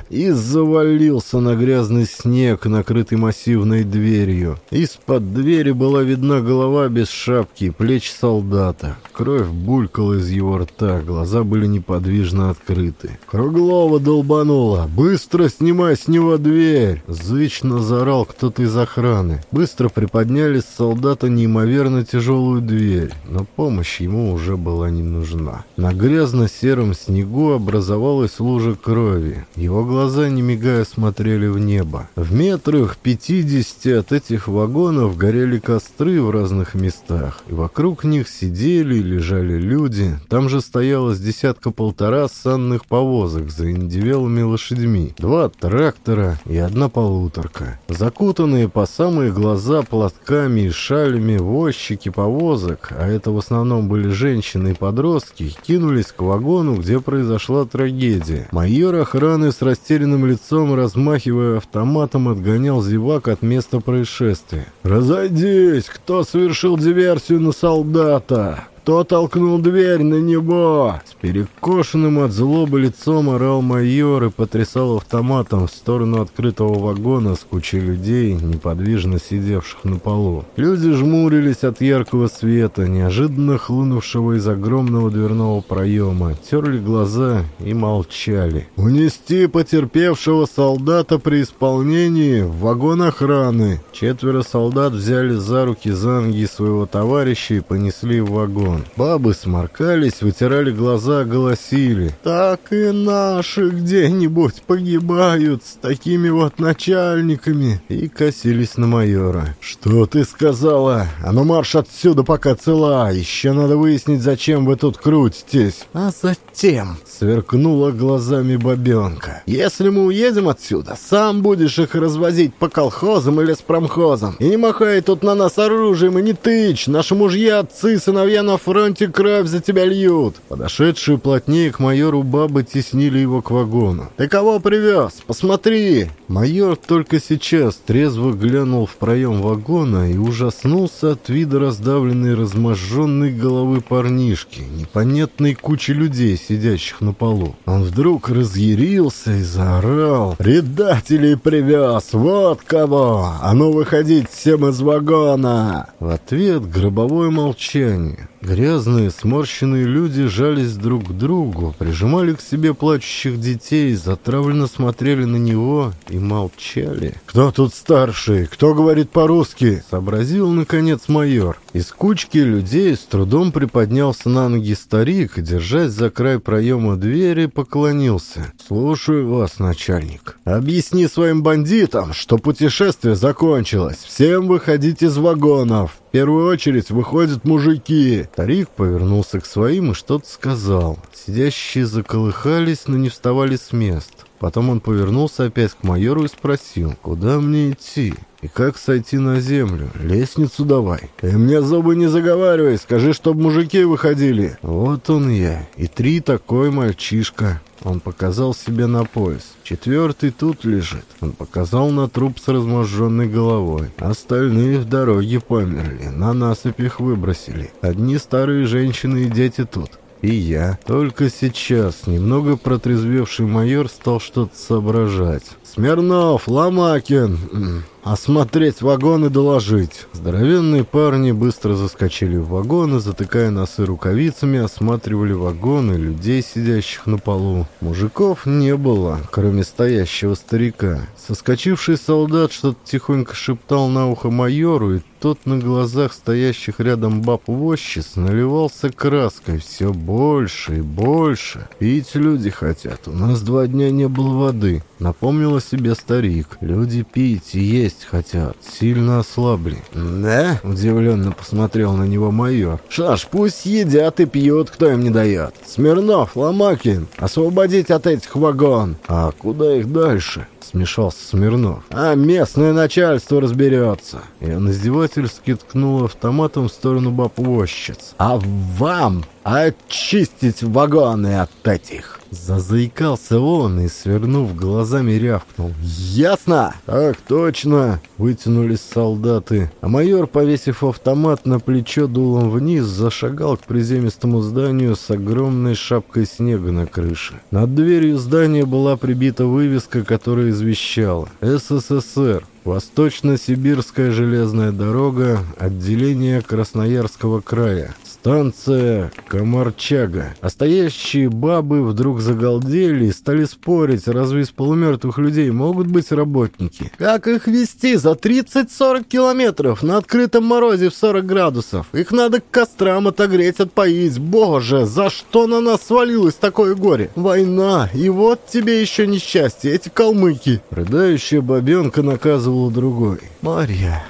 и завалился на грязный снег, накрытый массивной дверью. Из-под двери была видна голова без шапки и плеч солдата. Кровь булькала из его рта, глаза были неподвижно открыты. «Круглова долбанула! Быстро снимай с него дверь!» Зычно заорал кто-то из охраны. Быстро приподняли с солдата неимоверно тяжелую дверь, но помощь ему уже была не нужна. На грязно-сером снегу образовалась лужа крови. Его глаза, не мигая, смотрели в небо. В метрах пятидесяти от этих вагонов горели костры в разных местах, и вокруг них сидели и лежали люди. Там же стояло с десятка-полтора санных повозок за индивелыми лошадьми, два трактора и одна полуторка. Закутанные по самые глаза платками и шалями возчики повозок, а это в основном были женщины и подростки, кинулись к вагону, где произошла трагедия. Майор охраны с растерянным лицом, размахивая автоматом, отгонял зевак от места происшествия. «Разойдись! Кто совершил диверсию на солдата?» Кто толкнул дверь на него?» С перекошенным от злобы лицом орал майор и потрясал автоматом в сторону открытого вагона с кучей людей, неподвижно сидевших на полу. Люди жмурились от яркого света, неожиданно хлынувшего из огромного дверного проема, терли глаза и молчали. «Унести потерпевшего солдата при исполнении в вагон охраны!» Четверо солдат взяли за руки занги своего товарища и понесли в вагон он. Бабы сморкались, вытирали глаза, голосили. «Так и наши где-нибудь погибают с такими вот начальниками!» И косились на майора. «Что ты сказала? А ну марш отсюда, пока цела! Еще надо выяснить, зачем вы тут крутитесь!» «А затем!» — сверкнула глазами бабенка. «Если мы уедем отсюда, сам будешь их развозить по колхозам или с промхозам. И не махай тут на нас оружием и не тычь! Наши мужья, отцы, сыновья на фронте кровь за тебя льют!» Подошедшие плотнее к майору бабы теснили его к вагону. «Ты кого привез? Посмотри!» Майор только сейчас трезво глянул в проем вагона и ужаснулся от вида раздавленной разможженной головы парнишки, непонятной кучи людей, сидящих на полу. Он вдруг разъярился и заорал. «Предателей привез! Вот кого! А ну выходить всем из вагона!» В ответ гробовое молчание. Грязные, сморщенные люди жались друг к другу, прижимали к себе плачущих детей, затравленно смотрели на него и молчали. «Кто тут старший? Кто говорит по-русски?» — сообразил, наконец, майор. Из кучки людей с трудом приподнялся на ноги старик, держась за край проема двери, поклонился. «Слушаю вас, начальник. Объясни своим бандитам, что путешествие закончилось. Всем выходить из вагонов. Первую очередь выходят мужики». Старик повернулся к своим и что-то сказал. Сидящие заколыхались, но не вставали с мест. Потом он повернулся опять к майору и спросил, куда мне идти? И как сойти на землю? Лестницу давай. Ты мне зубы не заговаривай, скажи, чтоб мужики выходили. Вот он я. И три такой мальчишка. Он показал себе на пояс. Четвертый тут лежит. Он показал на труп с разможженной головой. Остальные в дороге померли. На насыпь их выбросили. Одни старые женщины и дети тут. И я. Только сейчас немного протрезвевший майор стал что-то соображать. «Смирнов, Ломакин!» осмотреть вагон и доложить. Здоровенные парни быстро заскочили в вагоны, затыкая носы рукавицами, осматривали вагоны, людей, сидящих на полу. Мужиков не было, кроме стоящего старика. Соскочивший солдат что-то тихонько шептал на ухо майору, и тот на глазах стоящих рядом баб-возчиц наливался краской все больше и больше. Пить люди хотят, у нас два дня не было воды. Напомнил о себе старик. Люди пить и есть хотят, сильно ослабли. «Да?» — удивленно посмотрел на него майор. «Что ж, пусть едят и пьют, кто им не дает. Смирнов, Ломакин, освободить от этих вагон. А куда их дальше?» смешался Смирнов. «А местное начальство разберется!» И он издевательски ткнул автоматом в сторону баб-возчиц. «А вам очистить вагоны от этих!» Зазаикался он и, свернув глазами, рявкнул. «Ясно?» «Так точно!» — вытянулись солдаты. А майор, повесив автомат на плечо дулом вниз, зашагал к приземистому зданию с огромной шапкой снега на крыше. Над дверью здания была прибита вывеска, которая извещала «СССР». Восточно-Сибирская железная дорога, отделение Красноярского края. Станция Комарчага. А бабы вдруг загалдели и стали спорить, разве из полумертвых людей могут быть работники? Как их вести за 30-40 километров на открытом морозе в 40 градусов? Их надо к кострам отогреть, отпоить. Боже, за что на нас свалилось такое горе? Война, и вот тебе еще несчастье, эти калмыки. Рыдающая бабенка наказывала другой. Марья,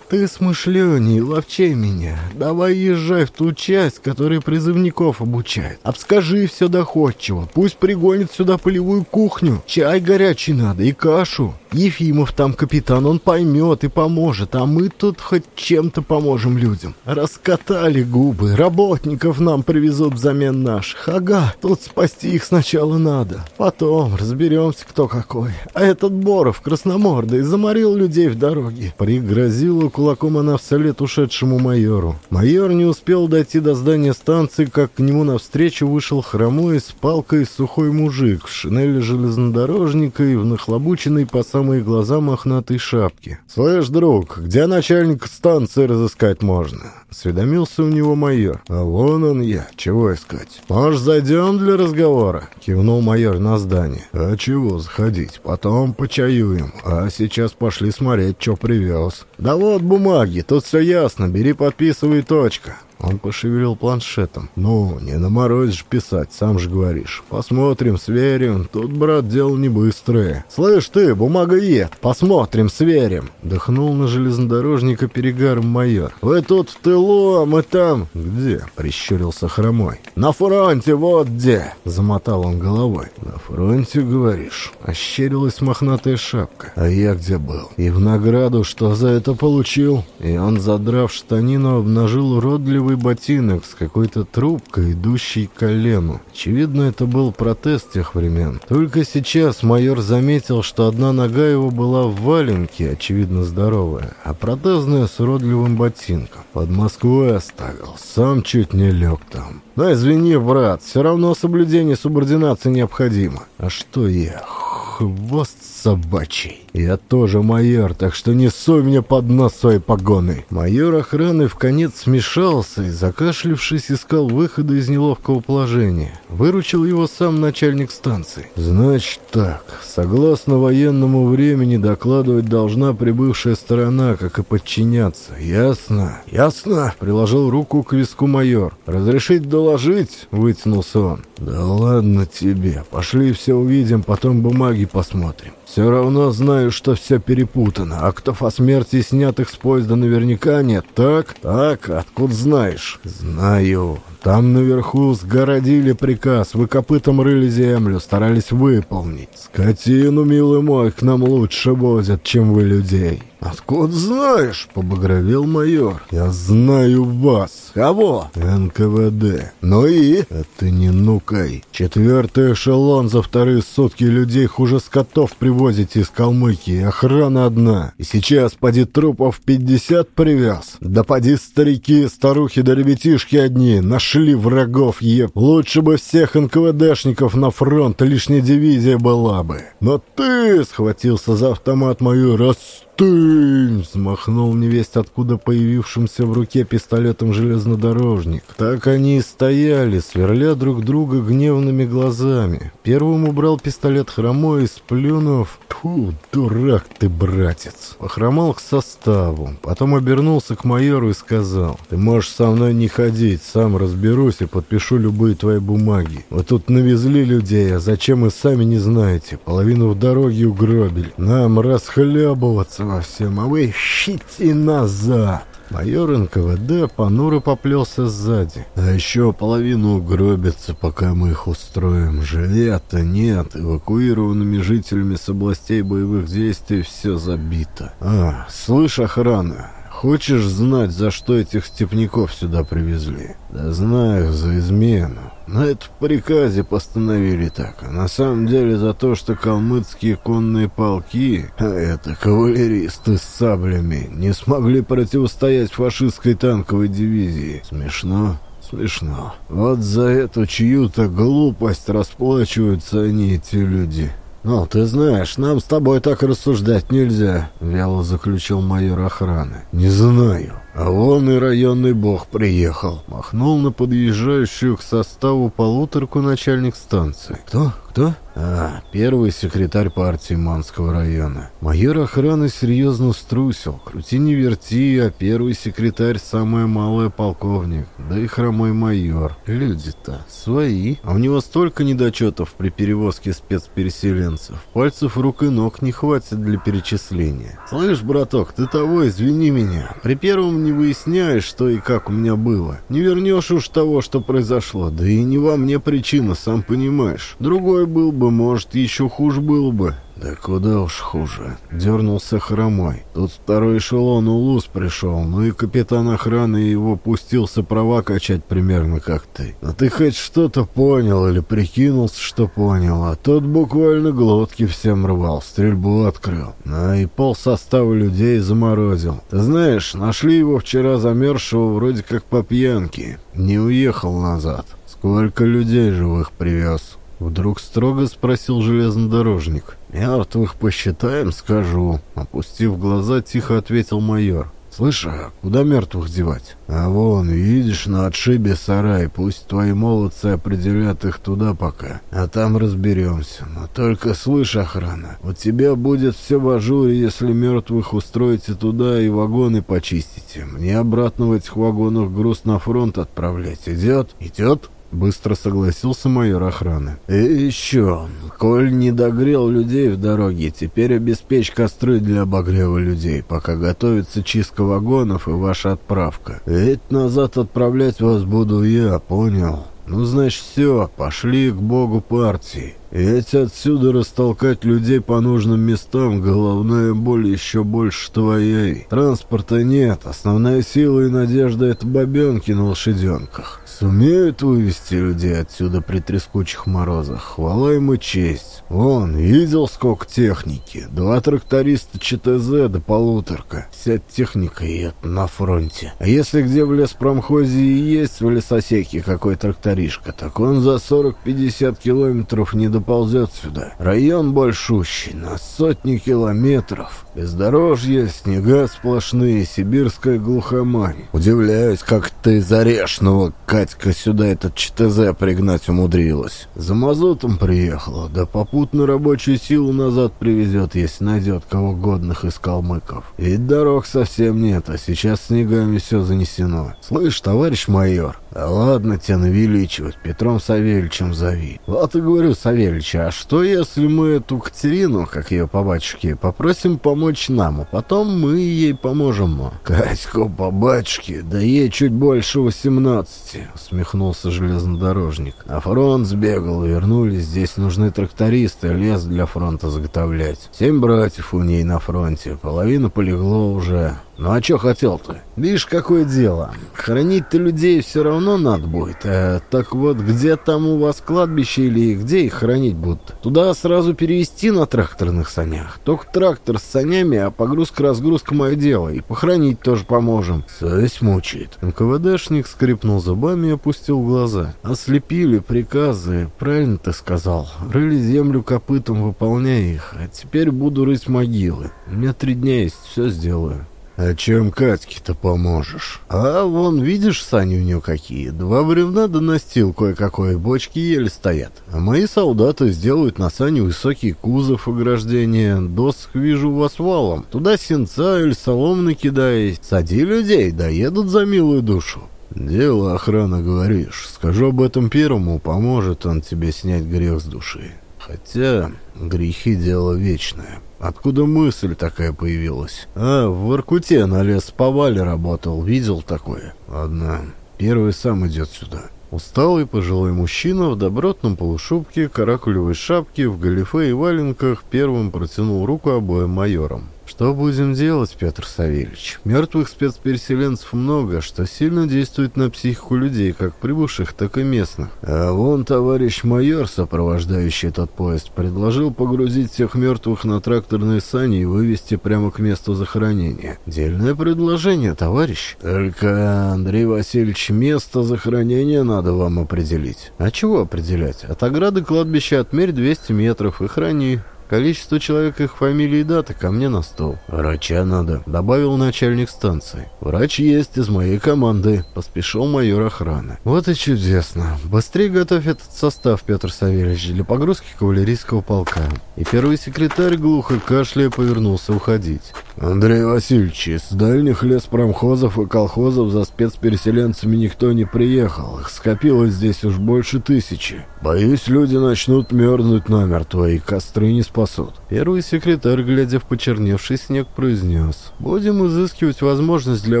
«Ты смышленый, ловчей меня. Давай езжай в ту часть, которая призывников обучает. Обскажи все доходчиво. Пусть пригонит сюда полевую кухню. Чай горячий надо и кашу. Ефимов там капитан, он поймет и поможет, а мы тут хоть чем-то поможем людям. Раскатали губы, работников нам привезут взамен наших. Ага, тут спасти их сначала надо. Потом разберемся, кто какой. А этот Боров, красномордый, заморил людей в дороге. Пригрозила кулаком она вслед ушедшему майору. Майор не успел дойти до здания станции, как к нему навстречу вышел хромой с палкой сухой мужик в шинели железнодорожника и в нахлобученной по самые глаза мохнатой шапки. «Слышь, друг, где начальник станции разыскать можно?» Осведомился у него майор. «А вон он я. Чего искать?» «Может, зайдем для разговора?» Кивнул майор на здание. «А чего заходить? Потом почаюем. А сейчас пошли смотреть, что привез». «Да вот бумаги. Тут все ясно. Бери, подписывай, точка». Он пошевелил планшетом. «Ну, не на морозе же писать, сам же говоришь. Посмотрим, сверим. Тут, брат, дело не быстрое. Слышь ты, бумага ед. Посмотрим, сверим». Дыхнул на железнодорожника перегаром майор. «Вы тут в тылу, а мы там...» «Где?» — прищурился хромой. «На фронте, вот где!» — замотал он головой. «На фронте, говоришь?» — ощерилась мохнатая шапка. «А я где был? И в награду что за это получил?» И он, задрав штанину, обнажил уродливый новый ботинок с какой-то трубкой, идущей к колену. Очевидно, это был протест тех времен. Только сейчас майор заметил, что одна нога его была в валенке, очевидно здоровая, а протезная с уродливым ботинком. Под Москвой оставил, сам чуть не лег там. Но извини, брат, все равно соблюдение субординации необходимо. А что я? Хвост собачий. Я тоже майор, так что не суй мне под нос свои погоны. Майор охраны в конец смешался и, закашлившись, искал выхода из неловкого положения. Выручил его сам начальник станции. Значит так, согласно военному времени докладывать должна прибывшая сторона, как и подчиняться. Ясно? Ясно? Приложил руку к виску майор. Разрешить доложить? Вытянулся он. «Да ладно тебе. Пошли все увидим, потом бумаги посмотрим. Все равно знаю, что все перепутано. Актов о смерти снятых с поезда наверняка нет, так? Так, откуда знаешь? Знаю. Там наверху сгородили приказ, вы копытом рыли землю, старались выполнить. Скотину, милый мой, к нам лучше возят, чем вы людей. «Откуда знаешь?» — побагровел майор. «Я знаю вас». «Кого?» «НКВД». «Ну и?» «Это не нукай. Четвертый эшелон за вторые сутки людей хуже скотов привозите из Калмыкии. Охрана одна. И сейчас поди трупов пятьдесят привез. Да поди старики, старухи да ребятишки одни. Нашли врагов, еб. Лучше бы всех НКВДшников на фронт, лишняя дивизия была бы. Но ты схватился за автомат майор, раз «Ты!» — взмахнул невесть, откуда появившимся в руке пистолетом железнодорожник. Так они и стояли, сверля друг друга гневными глазами. Первым убрал пистолет хромой и сплюнув «Тьфу, дурак ты, братец!» Похромал к составу, потом обернулся к майору и сказал «Ты можешь со мной не ходить, сам разберусь и подпишу любые твои бумаги. Вы тут навезли людей, а зачем и сами не знаете. Половину в дороге угробили. Нам расхлебываться во всем, а вы ищите назад!» Майор НКВД понуро поплелся сзади. А еще половину угробится, пока мы их устроим. Жилья-то нет. Эвакуированными жителями с областей боевых действий все забито. А, слышь, охрана, Хочешь знать, за что этих степняков сюда привезли? Да знаю, за измену. Но это в приказе постановили так. А на самом деле за то, что калмыцкие конные полки, а это кавалеристы с саблями, не смогли противостоять фашистской танковой дивизии. Смешно? Смешно. Вот за эту чью-то глупость расплачиваются они, эти люди. «Ну, ты знаешь, нам с тобой так рассуждать нельзя», — вяло заключил майор охраны. «Не знаю. А вон и районный бог приехал». Махнул на подъезжающую к составу полуторку начальник станции. «Кто? Кто?» «А, первый секретарь партии Манского района». Майор охраны серьезно струсил. Крути не верти, а первый секретарь самое малое полковник. Да и хромой майор. Люди-то свои. А у него столько недочетов при перевозке спецпереселенцев. Пальцев рук и ног не хватит для перечисления. «Слышь, браток, ты того, извини меня. При первом не выясняешь, что и как у меня было. Не вернешь уж того, что произошло. Да и не во мне причина, сам понимаешь. Другой был бы, может, еще хуже было бы. «Да куда уж хуже», — дернулся хромой. Тут второй эшелон Улус пришел, ну и капитан охраны его пустился права качать примерно как ты. А ты хоть что-то понял или прикинулся, что понял, а тот буквально глотки всем рвал, стрельбу открыл. А и пол состава людей заморозил. Ты знаешь, нашли его вчера замерзшего вроде как по пьянке. Не уехал назад. Сколько людей живых привез?» Вдруг строго спросил железнодорожник. «Мертвых посчитаем, скажу». Опустив глаза, тихо ответил майор. «Слышь, а куда мертвых девать?» «А вон, видишь, на отшибе сарай. Пусть твои молодцы определят их туда пока. А там разберемся. Но только слышь, охрана, у тебя будет все в ажуре, если мертвых устроите туда и вагоны почистите. Мне обратно в этих вагонах груз на фронт отправлять. Идет? Идет?» Быстро согласился майор охраны. «И еще, коль не догрел людей в дороге, теперь обеспечь костры для обогрева людей, пока готовится чистка вагонов и ваша отправка. Ведь назад отправлять вас буду я, понял? Ну, значит, все, пошли к богу партии. Ведь отсюда растолкать людей по нужным местам, головная боль еще больше твоей. Транспорта нет, основная сила и надежда — это бабенки на лошаденках. Сумеют вывести людей отсюда при трескучих морозах. Хвала им и честь. Вон, видел сколько техники? Два тракториста ЧТЗ да полуторка. Вся техника и это на фронте. А если где в леспромхозе и есть в лесосеке какой тракторишка, так он за 40-50 километров не доползет сюда. Район большущий, на сотни километров. Бездорожье, снега сплошные, сибирская глухомань. Удивляюсь, как ты зарешного Катька сюда этот ЧТЗ пригнать умудрилась. За мазутом приехала, да попутно рабочую силу назад привезет, если найдет кого годных из калмыков. Ведь дорог совсем нет, а сейчас снегами все занесено. Слышь, товарищ майор, А ладно тебя навеличивать, Петром Савельичем зови. Вот и говорю, Савельич, а что если мы эту Катерину, как ее по батюшке, попросим помочь нам, а потом мы ей поможем? Катьку по батюшке, да ей чуть больше восемнадцати, усмехнулся железнодорожник. На фронт сбегал, вернулись, здесь нужны трактористы, лес для фронта заготовлять. Семь братьев у ней на фронте, половина полегло уже. «Ну а что хотел-то? Видишь, какое дело. Хранить-то людей все равно надо будет. А, так вот, где там у вас кладбище или где их хранить будут? Туда сразу перевести на тракторных санях. Только трактор с санями, а погрузка-разгрузка мое дело. И похоронить тоже поможем». Совесть мучает. НКВДшник скрипнул зубами и опустил глаза. «Ослепили приказы. Правильно ты сказал. Рыли землю копытом, выполняя их. А теперь буду рыть могилы. У меня три дня есть, все сделаю». «А чем Катьке-то поможешь?» «А вон, видишь, сани у нее какие? Два бревна да настил кое-какой, бочки еле стоят. А мои солдаты сделают на сани высокий кузов ограждения. Доск вижу у вас валом. Туда сенца или солом накидай. Сади людей, доедут за милую душу». «Дело охрана, говоришь. Скажу об этом первому, поможет он тебе снять грех с души. Хотя грехи — дело вечное». Откуда мысль такая появилась? А, в Воркуте на лес повале работал. Видел такое? Ладно, первый сам идет сюда. Усталый пожилой мужчина в добротном полушубке, каракулевой шапке, в галифе и валенках первым протянул руку обоим майорам. Что будем делать, Петр Савельевич? Мертвых спецпереселенцев много, что сильно действует на психику людей, как прибывших, так и местных. А вон товарищ майор, сопровождающий этот поезд, предложил погрузить всех мертвых на тракторные сани и вывести прямо к месту захоронения. Дельное предложение, товарищ. Только, Андрей Васильевич, место захоронения надо вам определить. А чего определять? От ограды кладбища отмерь 200 метров и храни. Количество человек, их фамилии и даты ко мне на стол. Врача надо, добавил начальник станции. Врач есть из моей команды, поспешил майор охраны. Вот и чудесно. Быстрее готовь этот состав, Петр Савельевич, для погрузки кавалерийского полка. И первый секретарь глухо кашляя повернулся уходить. Андрей Васильевич, из дальних леспромхозов и колхозов за спецпереселенцами никто не приехал. Их скопилось здесь уж больше тысячи. Боюсь, люди начнут мерзнуть намертво, и костры не спасут. Первый секретарь, глядя в почерневший снег, произнес. Будем изыскивать возможность для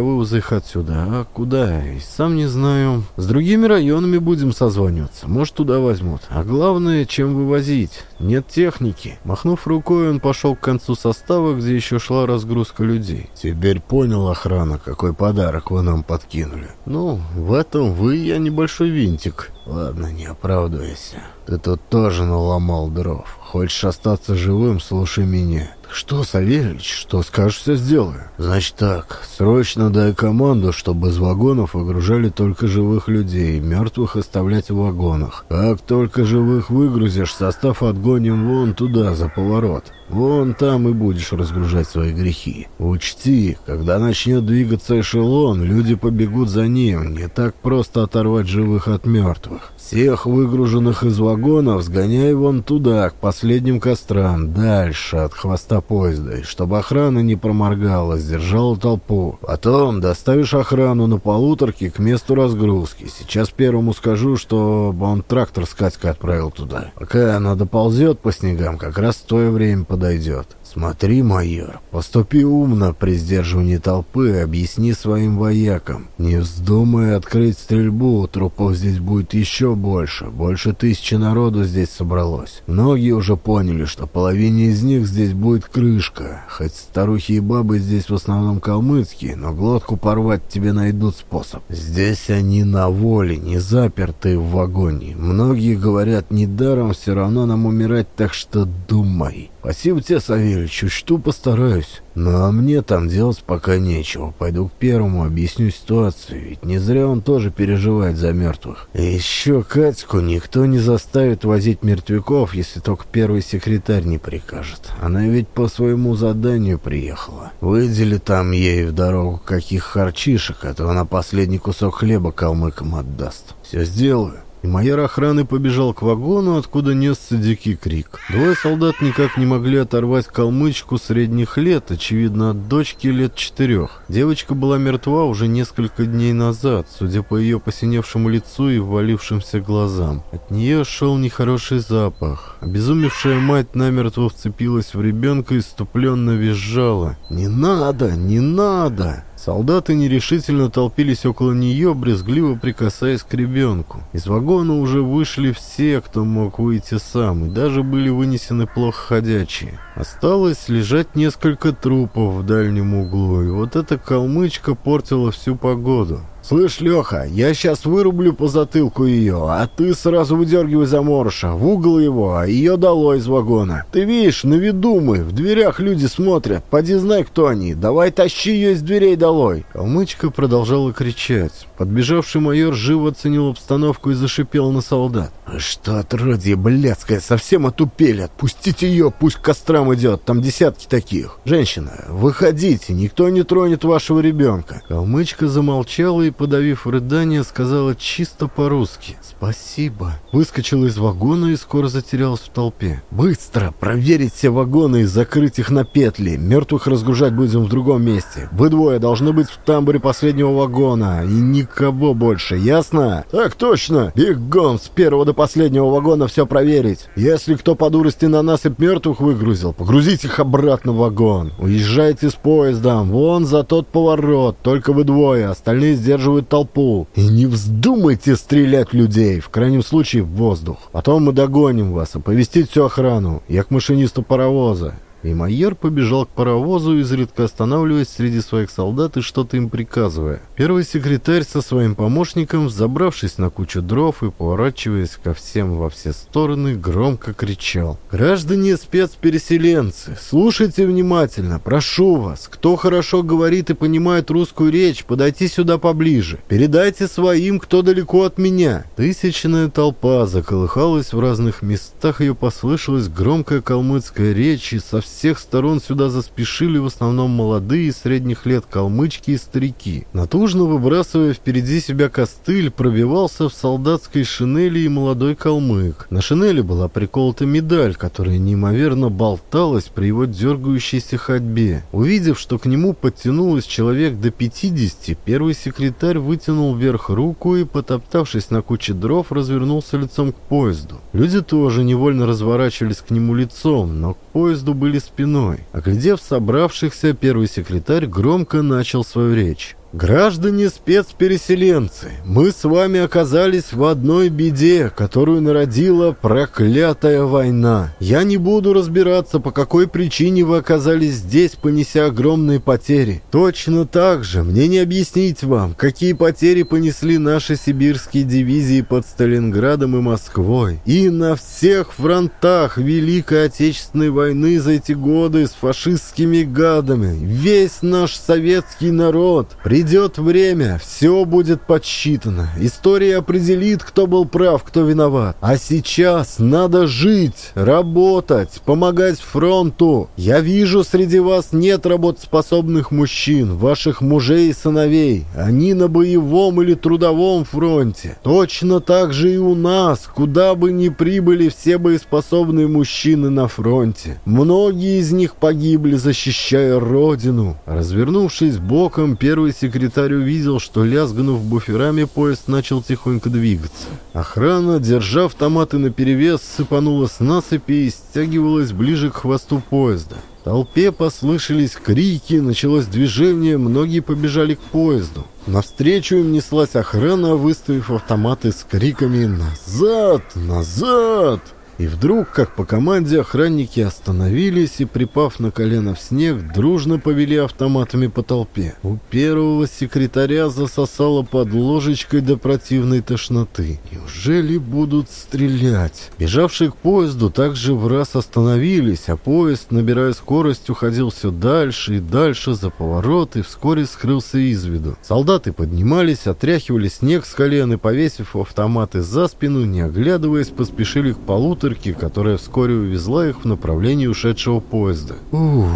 вывоза их отсюда. А куда? И сам не знаю. С другими районами будем созваниваться. Может, туда возьмут. А главное, чем вывозить? Нет техники. Махнув рукой, он пошел к концу состава, где еще шла разгрузка людей. Теперь понял охрана, какой подарок вы нам подкинули. Ну, в этом вы я небольшой винтик. Ладно, не оправдывайся. Ты тут тоже наломал дров. Хочешь остаться живым, слушай меня. «Что, Савельич, что скажешь, все сделаю». «Значит так, срочно дай команду, чтобы из вагонов выгружали только живых людей, мертвых оставлять в вагонах. Как только живых выгрузишь, состав отгоним вон туда, за поворот. Вон там и будешь разгружать свои грехи. Учти, когда начнет двигаться эшелон, люди побегут за ним. Не так просто оторвать живых от мертвых. Всех выгруженных из вагонов сгоняй вон туда, к последним кострам, дальше от хвоста поезда, и чтобы охрана не проморгала, сдержала толпу. Потом доставишь охрану на полуторке к месту разгрузки. Сейчас первому скажу, что он трактор с Катькой отправил туда. Пока она доползет по снегам, как раз в твое время подойдет. «Смотри, майор, поступи умно при сдерживании толпы, объясни своим воякам. Не вздумай открыть стрельбу, трупов здесь будет еще больше. Больше тысячи народу здесь собралось. Многие уже поняли, что половине из них здесь будет крышка. Хоть старухи и бабы здесь в основном калмыцкие, но глотку порвать тебе найдут способ. Здесь они на воле, не заперты в вагоне. Многие говорят, недаром все равно нам умирать, так что думай». «Спасибо тебе, Савельич, учту, постараюсь. Ну а мне там делать пока нечего. Пойду к первому, объясню ситуацию, ведь не зря он тоже переживает за мертвых. И еще Катьку никто не заставит возить мертвяков, если только первый секретарь не прикажет. Она ведь по своему заданию приехала. Выдели там ей в дорогу каких харчишек, а то она последний кусок хлеба калмыкам отдаст. Все сделаю». И майор охраны побежал к вагону, откуда несся дикий крик. Двое солдат никак не могли оторвать калмычку средних лет, очевидно, от дочки лет четырех. Девочка была мертва уже несколько дней назад, судя по ее посиневшему лицу и ввалившимся глазам. От нее шел нехороший запах. Обезумевшая мать намертво вцепилась в ребенка и ступленно визжала. «Не надо! Не надо!» Солдаты нерешительно толпились около нее, брезгливо прикасаясь к ребенку. Из вагона уже вышли все, кто мог выйти сам, и даже были вынесены плохо ходячие. Осталось лежать несколько трупов в дальнем углу, и вот эта калмычка портила всю погоду. «Слышь, Леха, я сейчас вырублю по затылку ее, а ты сразу выдергивай заморыша, в угол его, а ее долой из вагона. Ты видишь, на виду мы, в дверях люди смотрят, поди знай, кто они, давай тащи ее из дверей долой». Калмычка продолжала кричать. Подбежавший майор живо оценил обстановку и зашипел на солдат. «Что, отродье блядское, совсем отупели, отпустите ее, пусть к кострам идет, там десятки таких. Женщина, выходите, никто не тронет вашего ребенка». Калмычка замолчала и подавив рыдание, сказала чисто по-русски «Спасибо». Выскочила из вагона и скоро затерялась в толпе. «Быстро! Проверить все вагоны и закрыть их на петли. Мертвых разгружать будем в другом месте. Вы двое должны быть в тамбуре последнего вагона. И никого больше, ясно?» «Так точно! Бегом с первого до последнего вагона все проверить. Если кто по дурости на насыпь мертвых выгрузил, погрузить их обратно в вагон. Уезжайте с поездом, вон за тот поворот. Только вы двое, остальные сдерживают удерживают толпу. И не вздумайте стрелять людей, в крайнем случае в воздух. Потом мы догоним вас, оповестить всю охрану. Я к машинисту паровоза. И майор побежал к паровозу, изредка останавливаясь среди своих солдат и что-то им приказывая. Первый секретарь со своим помощником, забравшись на кучу дров и поворачиваясь ко всем во все стороны, громко кричал. «Граждане спецпереселенцы, слушайте внимательно, прошу вас, кто хорошо говорит и понимает русскую речь, подойти сюда поближе. Передайте своим, кто далеко от меня». Тысячная толпа заколыхалась в разных местах, ее послышалась громкая калмыцкая речь и совсем всех сторон сюда заспешили в основном молодые средних лет калмычки и старики. Натужно выбрасывая впереди себя костыль, пробивался в солдатской шинели и молодой калмык. На шинели была приколота медаль, которая неимоверно болталась при его дергающейся ходьбе. Увидев, что к нему подтянулось человек до 50, первый секретарь вытянул вверх руку и, потоптавшись на куче дров, развернулся лицом к поезду. Люди тоже невольно разворачивались к нему лицом, но к поезду были спиной. Оглядев собравшихся, первый секретарь громко начал свою речь. «Граждане спецпереселенцы, мы с вами оказались в одной беде, которую народила проклятая война. Я не буду разбираться, по какой причине вы оказались здесь, понеся огромные потери. Точно так же мне не объяснить вам, какие потери понесли наши сибирские дивизии под Сталинградом и Москвой. И на всех фронтах Великой Отечественной войны за эти годы с фашистскими гадами весь наш советский народ при Придет время, все будет подсчитано. История определит, кто был прав, кто виноват. А сейчас надо жить, работать, помогать фронту. Я вижу, среди вас нет работоспособных мужчин, ваших мужей и сыновей. Они на боевом или трудовом фронте. Точно так же и у нас, куда бы ни прибыли все боеспособные мужчины на фронте. Многие из них погибли, защищая родину. Развернувшись боком, первый секретарь секретарь увидел, что, лязгнув буферами, поезд начал тихонько двигаться. Охрана, держа автоматы наперевес, сыпанула с насыпи и стягивалась ближе к хвосту поезда. В толпе послышались крики, началось движение, многие побежали к поезду. Навстречу им неслась охрана, выставив автоматы с криками «Назад! Назад!». И вдруг, как по команде, охранники остановились и, припав на колено в снег, дружно повели автоматами по толпе. У первого секретаря засосало под ложечкой до противной тошноты. Неужели будут стрелять? Бежавшие к поезду также в раз остановились, а поезд, набирая скорость, уходил все дальше и дальше за поворот и вскоре скрылся из виду. Солдаты поднимались, отряхивали снег с колен и, повесив автоматы за спину, не оглядываясь, поспешили к полутора полуторки, которая вскоре увезла их в направлении ушедшего поезда. Ух...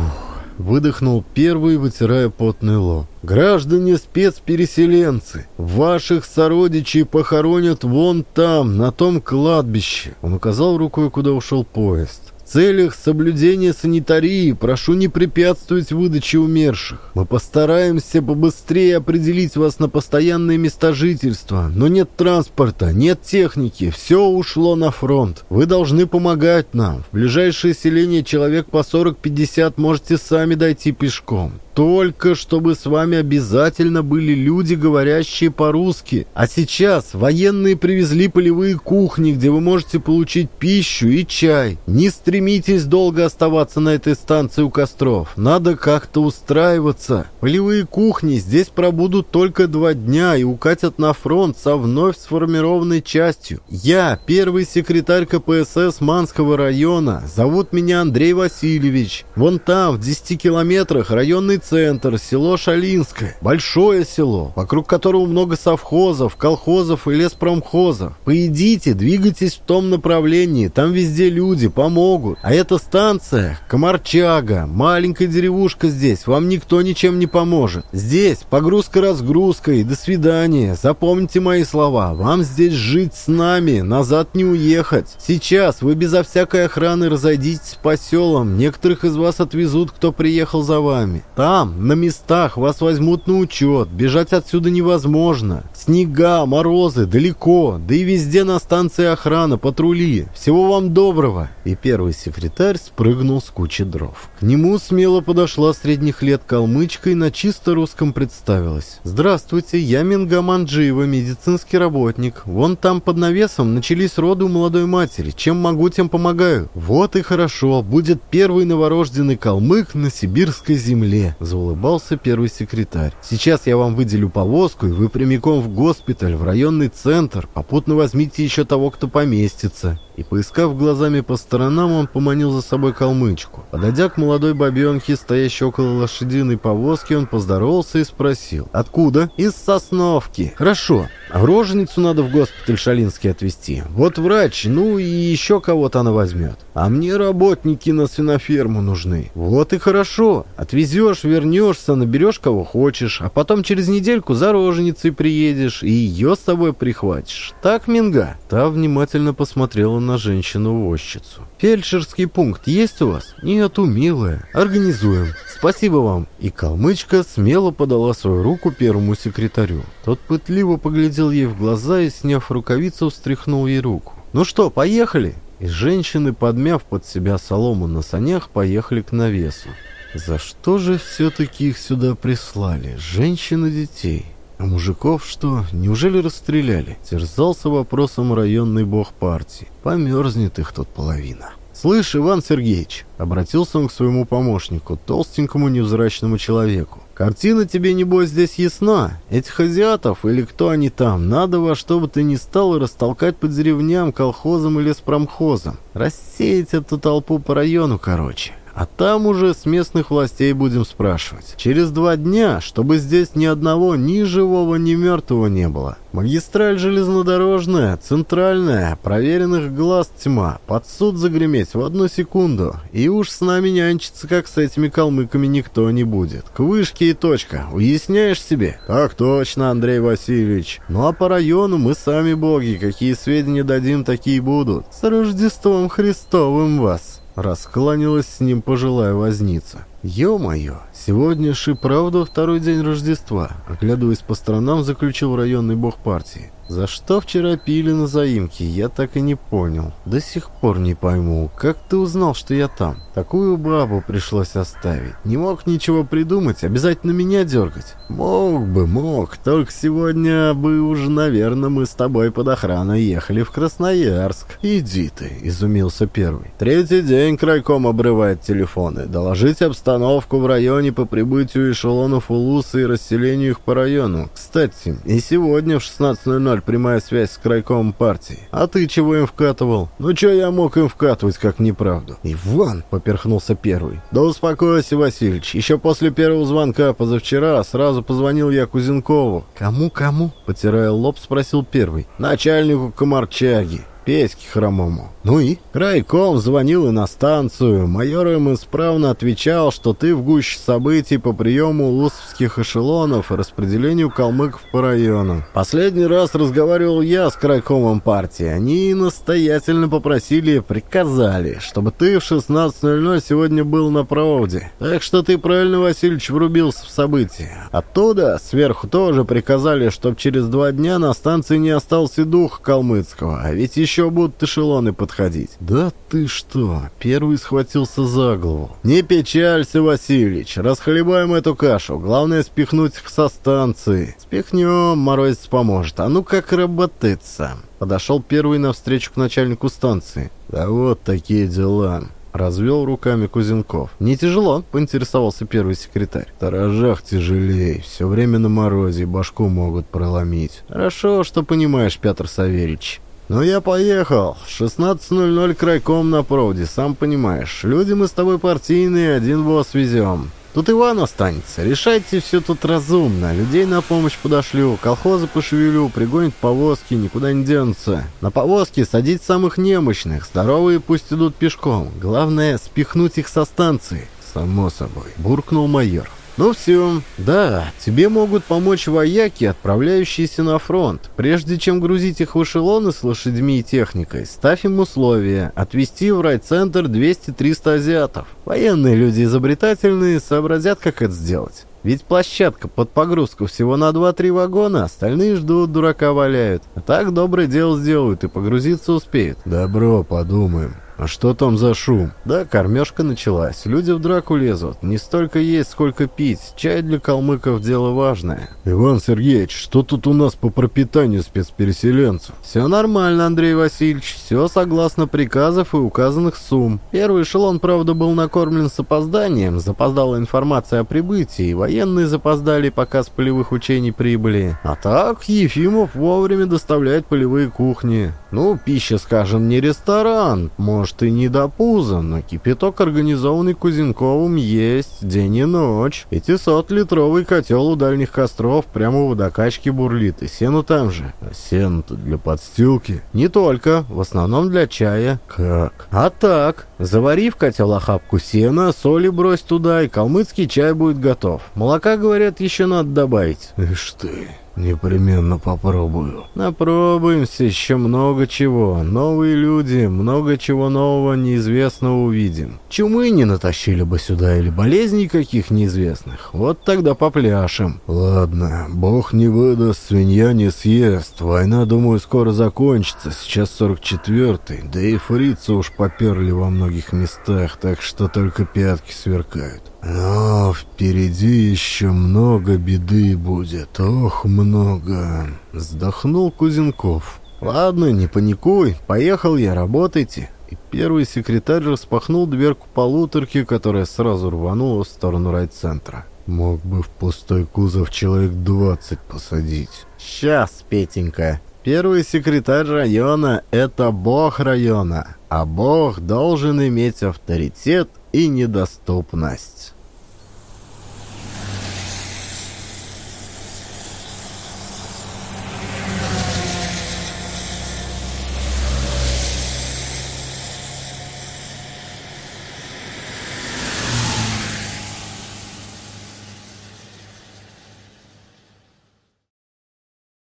выдохнул первый, вытирая потный лоб. «Граждане спецпереселенцы, ваших сородичей похоронят вон там, на том кладбище!» Он указал рукой, куда ушел поезд целях соблюдения санитарии прошу не препятствовать выдаче умерших. Мы постараемся побыстрее определить вас на постоянные места жительства, но нет транспорта, нет техники, все ушло на фронт. Вы должны помогать нам. В ближайшее селение человек по 40-50 можете сами дойти пешком только чтобы с вами обязательно были люди, говорящие по-русски. А сейчас военные привезли полевые кухни, где вы можете получить пищу и чай. Не стремитесь долго оставаться на этой станции у костров. Надо как-то устраиваться. Полевые кухни здесь пробудут только два дня и укатят на фронт со вновь сформированной частью. Я первый секретарь КПСС Манского района. Зовут меня Андрей Васильевич. Вон там, в 10 километрах, районный центр, село Шалинское. Большое село, вокруг которого много совхозов, колхозов и леспромхозов. Поедите, двигайтесь в том направлении, там везде люди, помогут. А эта станция — Комарчага, маленькая деревушка здесь, вам никто ничем не поможет. Здесь погрузка-разгрузка и до свидания. Запомните мои слова, вам здесь жить с нами, назад не уехать. Сейчас вы безо всякой охраны разойдитесь по селам, некоторых из вас отвезут, кто приехал за вами. Там, на местах, вас возьмут на учет. Бежать отсюда невозможно. Снега, морозы, далеко. Да и везде на станции охрана, патрули. Всего вам доброго. И первый секретарь спрыгнул с кучи дров. К нему смело подошла средних лет калмычка и на чисто русском представилась. «Здравствуйте, я Минга Манджиева, медицинский работник. Вон там под навесом начались роды у молодой матери. Чем могу, тем помогаю». «Вот и хорошо. Будет первый новорожденный калмык на сибирской земле заулыбался первый секретарь. «Сейчас я вам выделю повозку, и вы прямиком в госпиталь, в районный центр. Попутно возьмите еще того, кто поместится и, поискав глазами по сторонам, он поманил за собой калмычку. Подойдя к молодой бабенке, стоящей около лошадиной повозки, он поздоровался и спросил. «Откуда?» «Из Сосновки». «Хорошо. А роженицу надо в госпиталь Шалинский отвезти. Вот врач, ну и еще кого-то она возьмет. А мне работники на свиноферму нужны. Вот и хорошо. Отвезешь, вернешься, наберешь кого хочешь, а потом через недельку за роженицей приедешь и ее с собой прихватишь. Так, Минга?» Та внимательно посмотрела на женщину-возчицу. «Фельдшерский пункт есть у вас?» «Нету, милая. Организуем. Спасибо вам». И калмычка смело подала свою руку первому секретарю. Тот пытливо поглядел ей в глаза и, сняв рукавицу, встряхнул ей руку. «Ну что, поехали?» И женщины, подмяв под себя солому на санях, поехали к навесу. За что же все-таки их сюда прислали? Женщин и детей. А мужиков что, неужели расстреляли? Терзался вопросом районный бог партии. Померзнет их тут половина. «Слышь, Иван Сергеевич!» — обратился он к своему помощнику, толстенькому невзрачному человеку. «Картина тебе, небось, здесь ясна. Этих азиатов, или кто они там, надо во что бы ты ни стал растолкать по деревням, колхозам или спромхозам. Рассеять эту толпу по району, короче. А там уже с местных властей будем спрашивать. Через два дня, чтобы здесь ни одного, ни живого, ни мертвого не было. Магистраль железнодорожная, центральная, проверенных глаз тьма. Под суд загреметь в одну секунду. И уж с нами нянчиться, как с этими калмыками, никто не будет. К вышке и точка. Уясняешь себе? Так точно, Андрей Васильевич. Ну а по району мы сами боги. Какие сведения дадим, такие будут. С Рождеством Христовым вас. Раскланялась с ним пожилая возница. «Ё-моё, сегодня ж правда второй день Рождества», оглядываясь по сторонам, заключил районный бог партии. За что вчера пили на заимке, я так и не понял. До сих пор не пойму, как ты узнал, что я там? Такую бабу пришлось оставить. Не мог ничего придумать, обязательно меня дергать. Мог бы, мог, только сегодня бы уже, наверное, мы с тобой под охраной ехали в Красноярск. Иди ты, изумился первый. Третий день крайком обрывает телефоны. Доложить обстановку в районе по прибытию эшелонов Улуса и расселению их по району. Кстати, и сегодня в 16.00 0 прямая связь с крайком партии. А ты чего им вкатывал? Ну что я мог им вкатывать, как неправду? Иван, поперхнулся первый. Да успокойся, Васильевич. Еще после первого звонка позавчера сразу позвонил я Кузенкову. Кому-кому? Потирая лоб, спросил первый. Начальнику Комарчаги. Петьке хромому. Ну и? Райком звонил и на станцию. Майор им исправно отвечал, что ты в гуще событий по приему лусовских эшелонов и распределению калмыков по району. Последний раз разговаривал я с крайкомом партии. Они настоятельно попросили, приказали, чтобы ты в 16.00 сегодня был на проводе. Так что ты правильно, Васильевич, врубился в события. Оттуда, сверху тоже приказали, чтобы через два дня на станции не остался дух калмыцкого. А ведь еще будут эшелоны подходить. Да ты что, первый схватился за голову. Не печалься, Васильевич, расхлебаем эту кашу. Главное спихнуть их со станции. Спихнем, морозец поможет. А ну как работается. Подошел первый навстречу к начальнику станции. Да вот такие дела. Развел руками Кузенков. «Не тяжело?» — поинтересовался первый секретарь. «В сторожах тяжелее. Все время на морозе, башку могут проломить». «Хорошо, что понимаешь, Петр Саверич. «Ну я поехал. В 16.00 крайком на проводе, сам понимаешь. Люди мы с тобой партийные, один босс везем. Тут Иван останется. Решайте все тут разумно. Людей на помощь подошлю, колхозы пошевелю, пригонят повозки, никуда не денутся. На повозки садить самых немощных, здоровые пусть идут пешком. Главное, спихнуть их со станции». «Само собой», — буркнул майор. «Ну все. Да, тебе могут помочь вояки, отправляющиеся на фронт. Прежде чем грузить их в эшелоны с лошадьми и техникой, ставь им условия. Отвезти в райцентр 200-300 азиатов. Военные люди изобретательные, сообразят, как это сделать. Ведь площадка под погрузку всего на 2-3 вагона, остальные ждут, дурака валяют. А так доброе дело сделают и погрузиться успеют. Добро, подумаем. «А что там за шум?» «Да, кормежка началась. Люди в драку лезут. Не столько есть, сколько пить. Чай для калмыков дело важное». «Иван Сергеевич, что тут у нас по пропитанию спецпереселенцев?» «Все нормально, Андрей Васильевич. Все согласно приказов и указанных сумм. Первый эшелон, правда, был накормлен с опозданием. Запоздала информация о прибытии. Военные запоздали, пока с полевых учений прибыли. А так, Ефимов вовремя доставляет полевые кухни. Ну, пища, скажем, не ресторан. Может, и не до пуза, но кипяток, организованный Кузенковым, есть день и ночь. Пятисотлитровый котел у дальних костров прямо в водокачке бурлит, и сено там же. А сено-то для подстилки? Не только, в основном для чая. Как? А так, завари в котел охапку сена, соли брось туда, и калмыцкий чай будет готов. Молока, говорят, еще надо добавить. Ишь ты... «Непременно попробую». «Напробуемся еще много чего. Новые люди, много чего нового неизвестного увидим. Чумы не натащили бы сюда или болезней каких неизвестных. Вот тогда попляшем». «Ладно, бог не выдаст, свинья не съест. Война, думаю, скоро закончится. Сейчас 44-й, да и фрицы уж поперли во многих местах, так что только пятки сверкают. Но впереди еще много беды будет, ох, много. Вздохнул Кузенков. Ладно, не паникуй, поехал я, работайте. И первый секретарь распахнул дверку полуторки, которая сразу рванула в сторону райцентра. Мог бы в пустой кузов человек двадцать посадить. Сейчас, Петенька. Первый секретарь района — это бог района, а бог должен иметь авторитет и недоступность.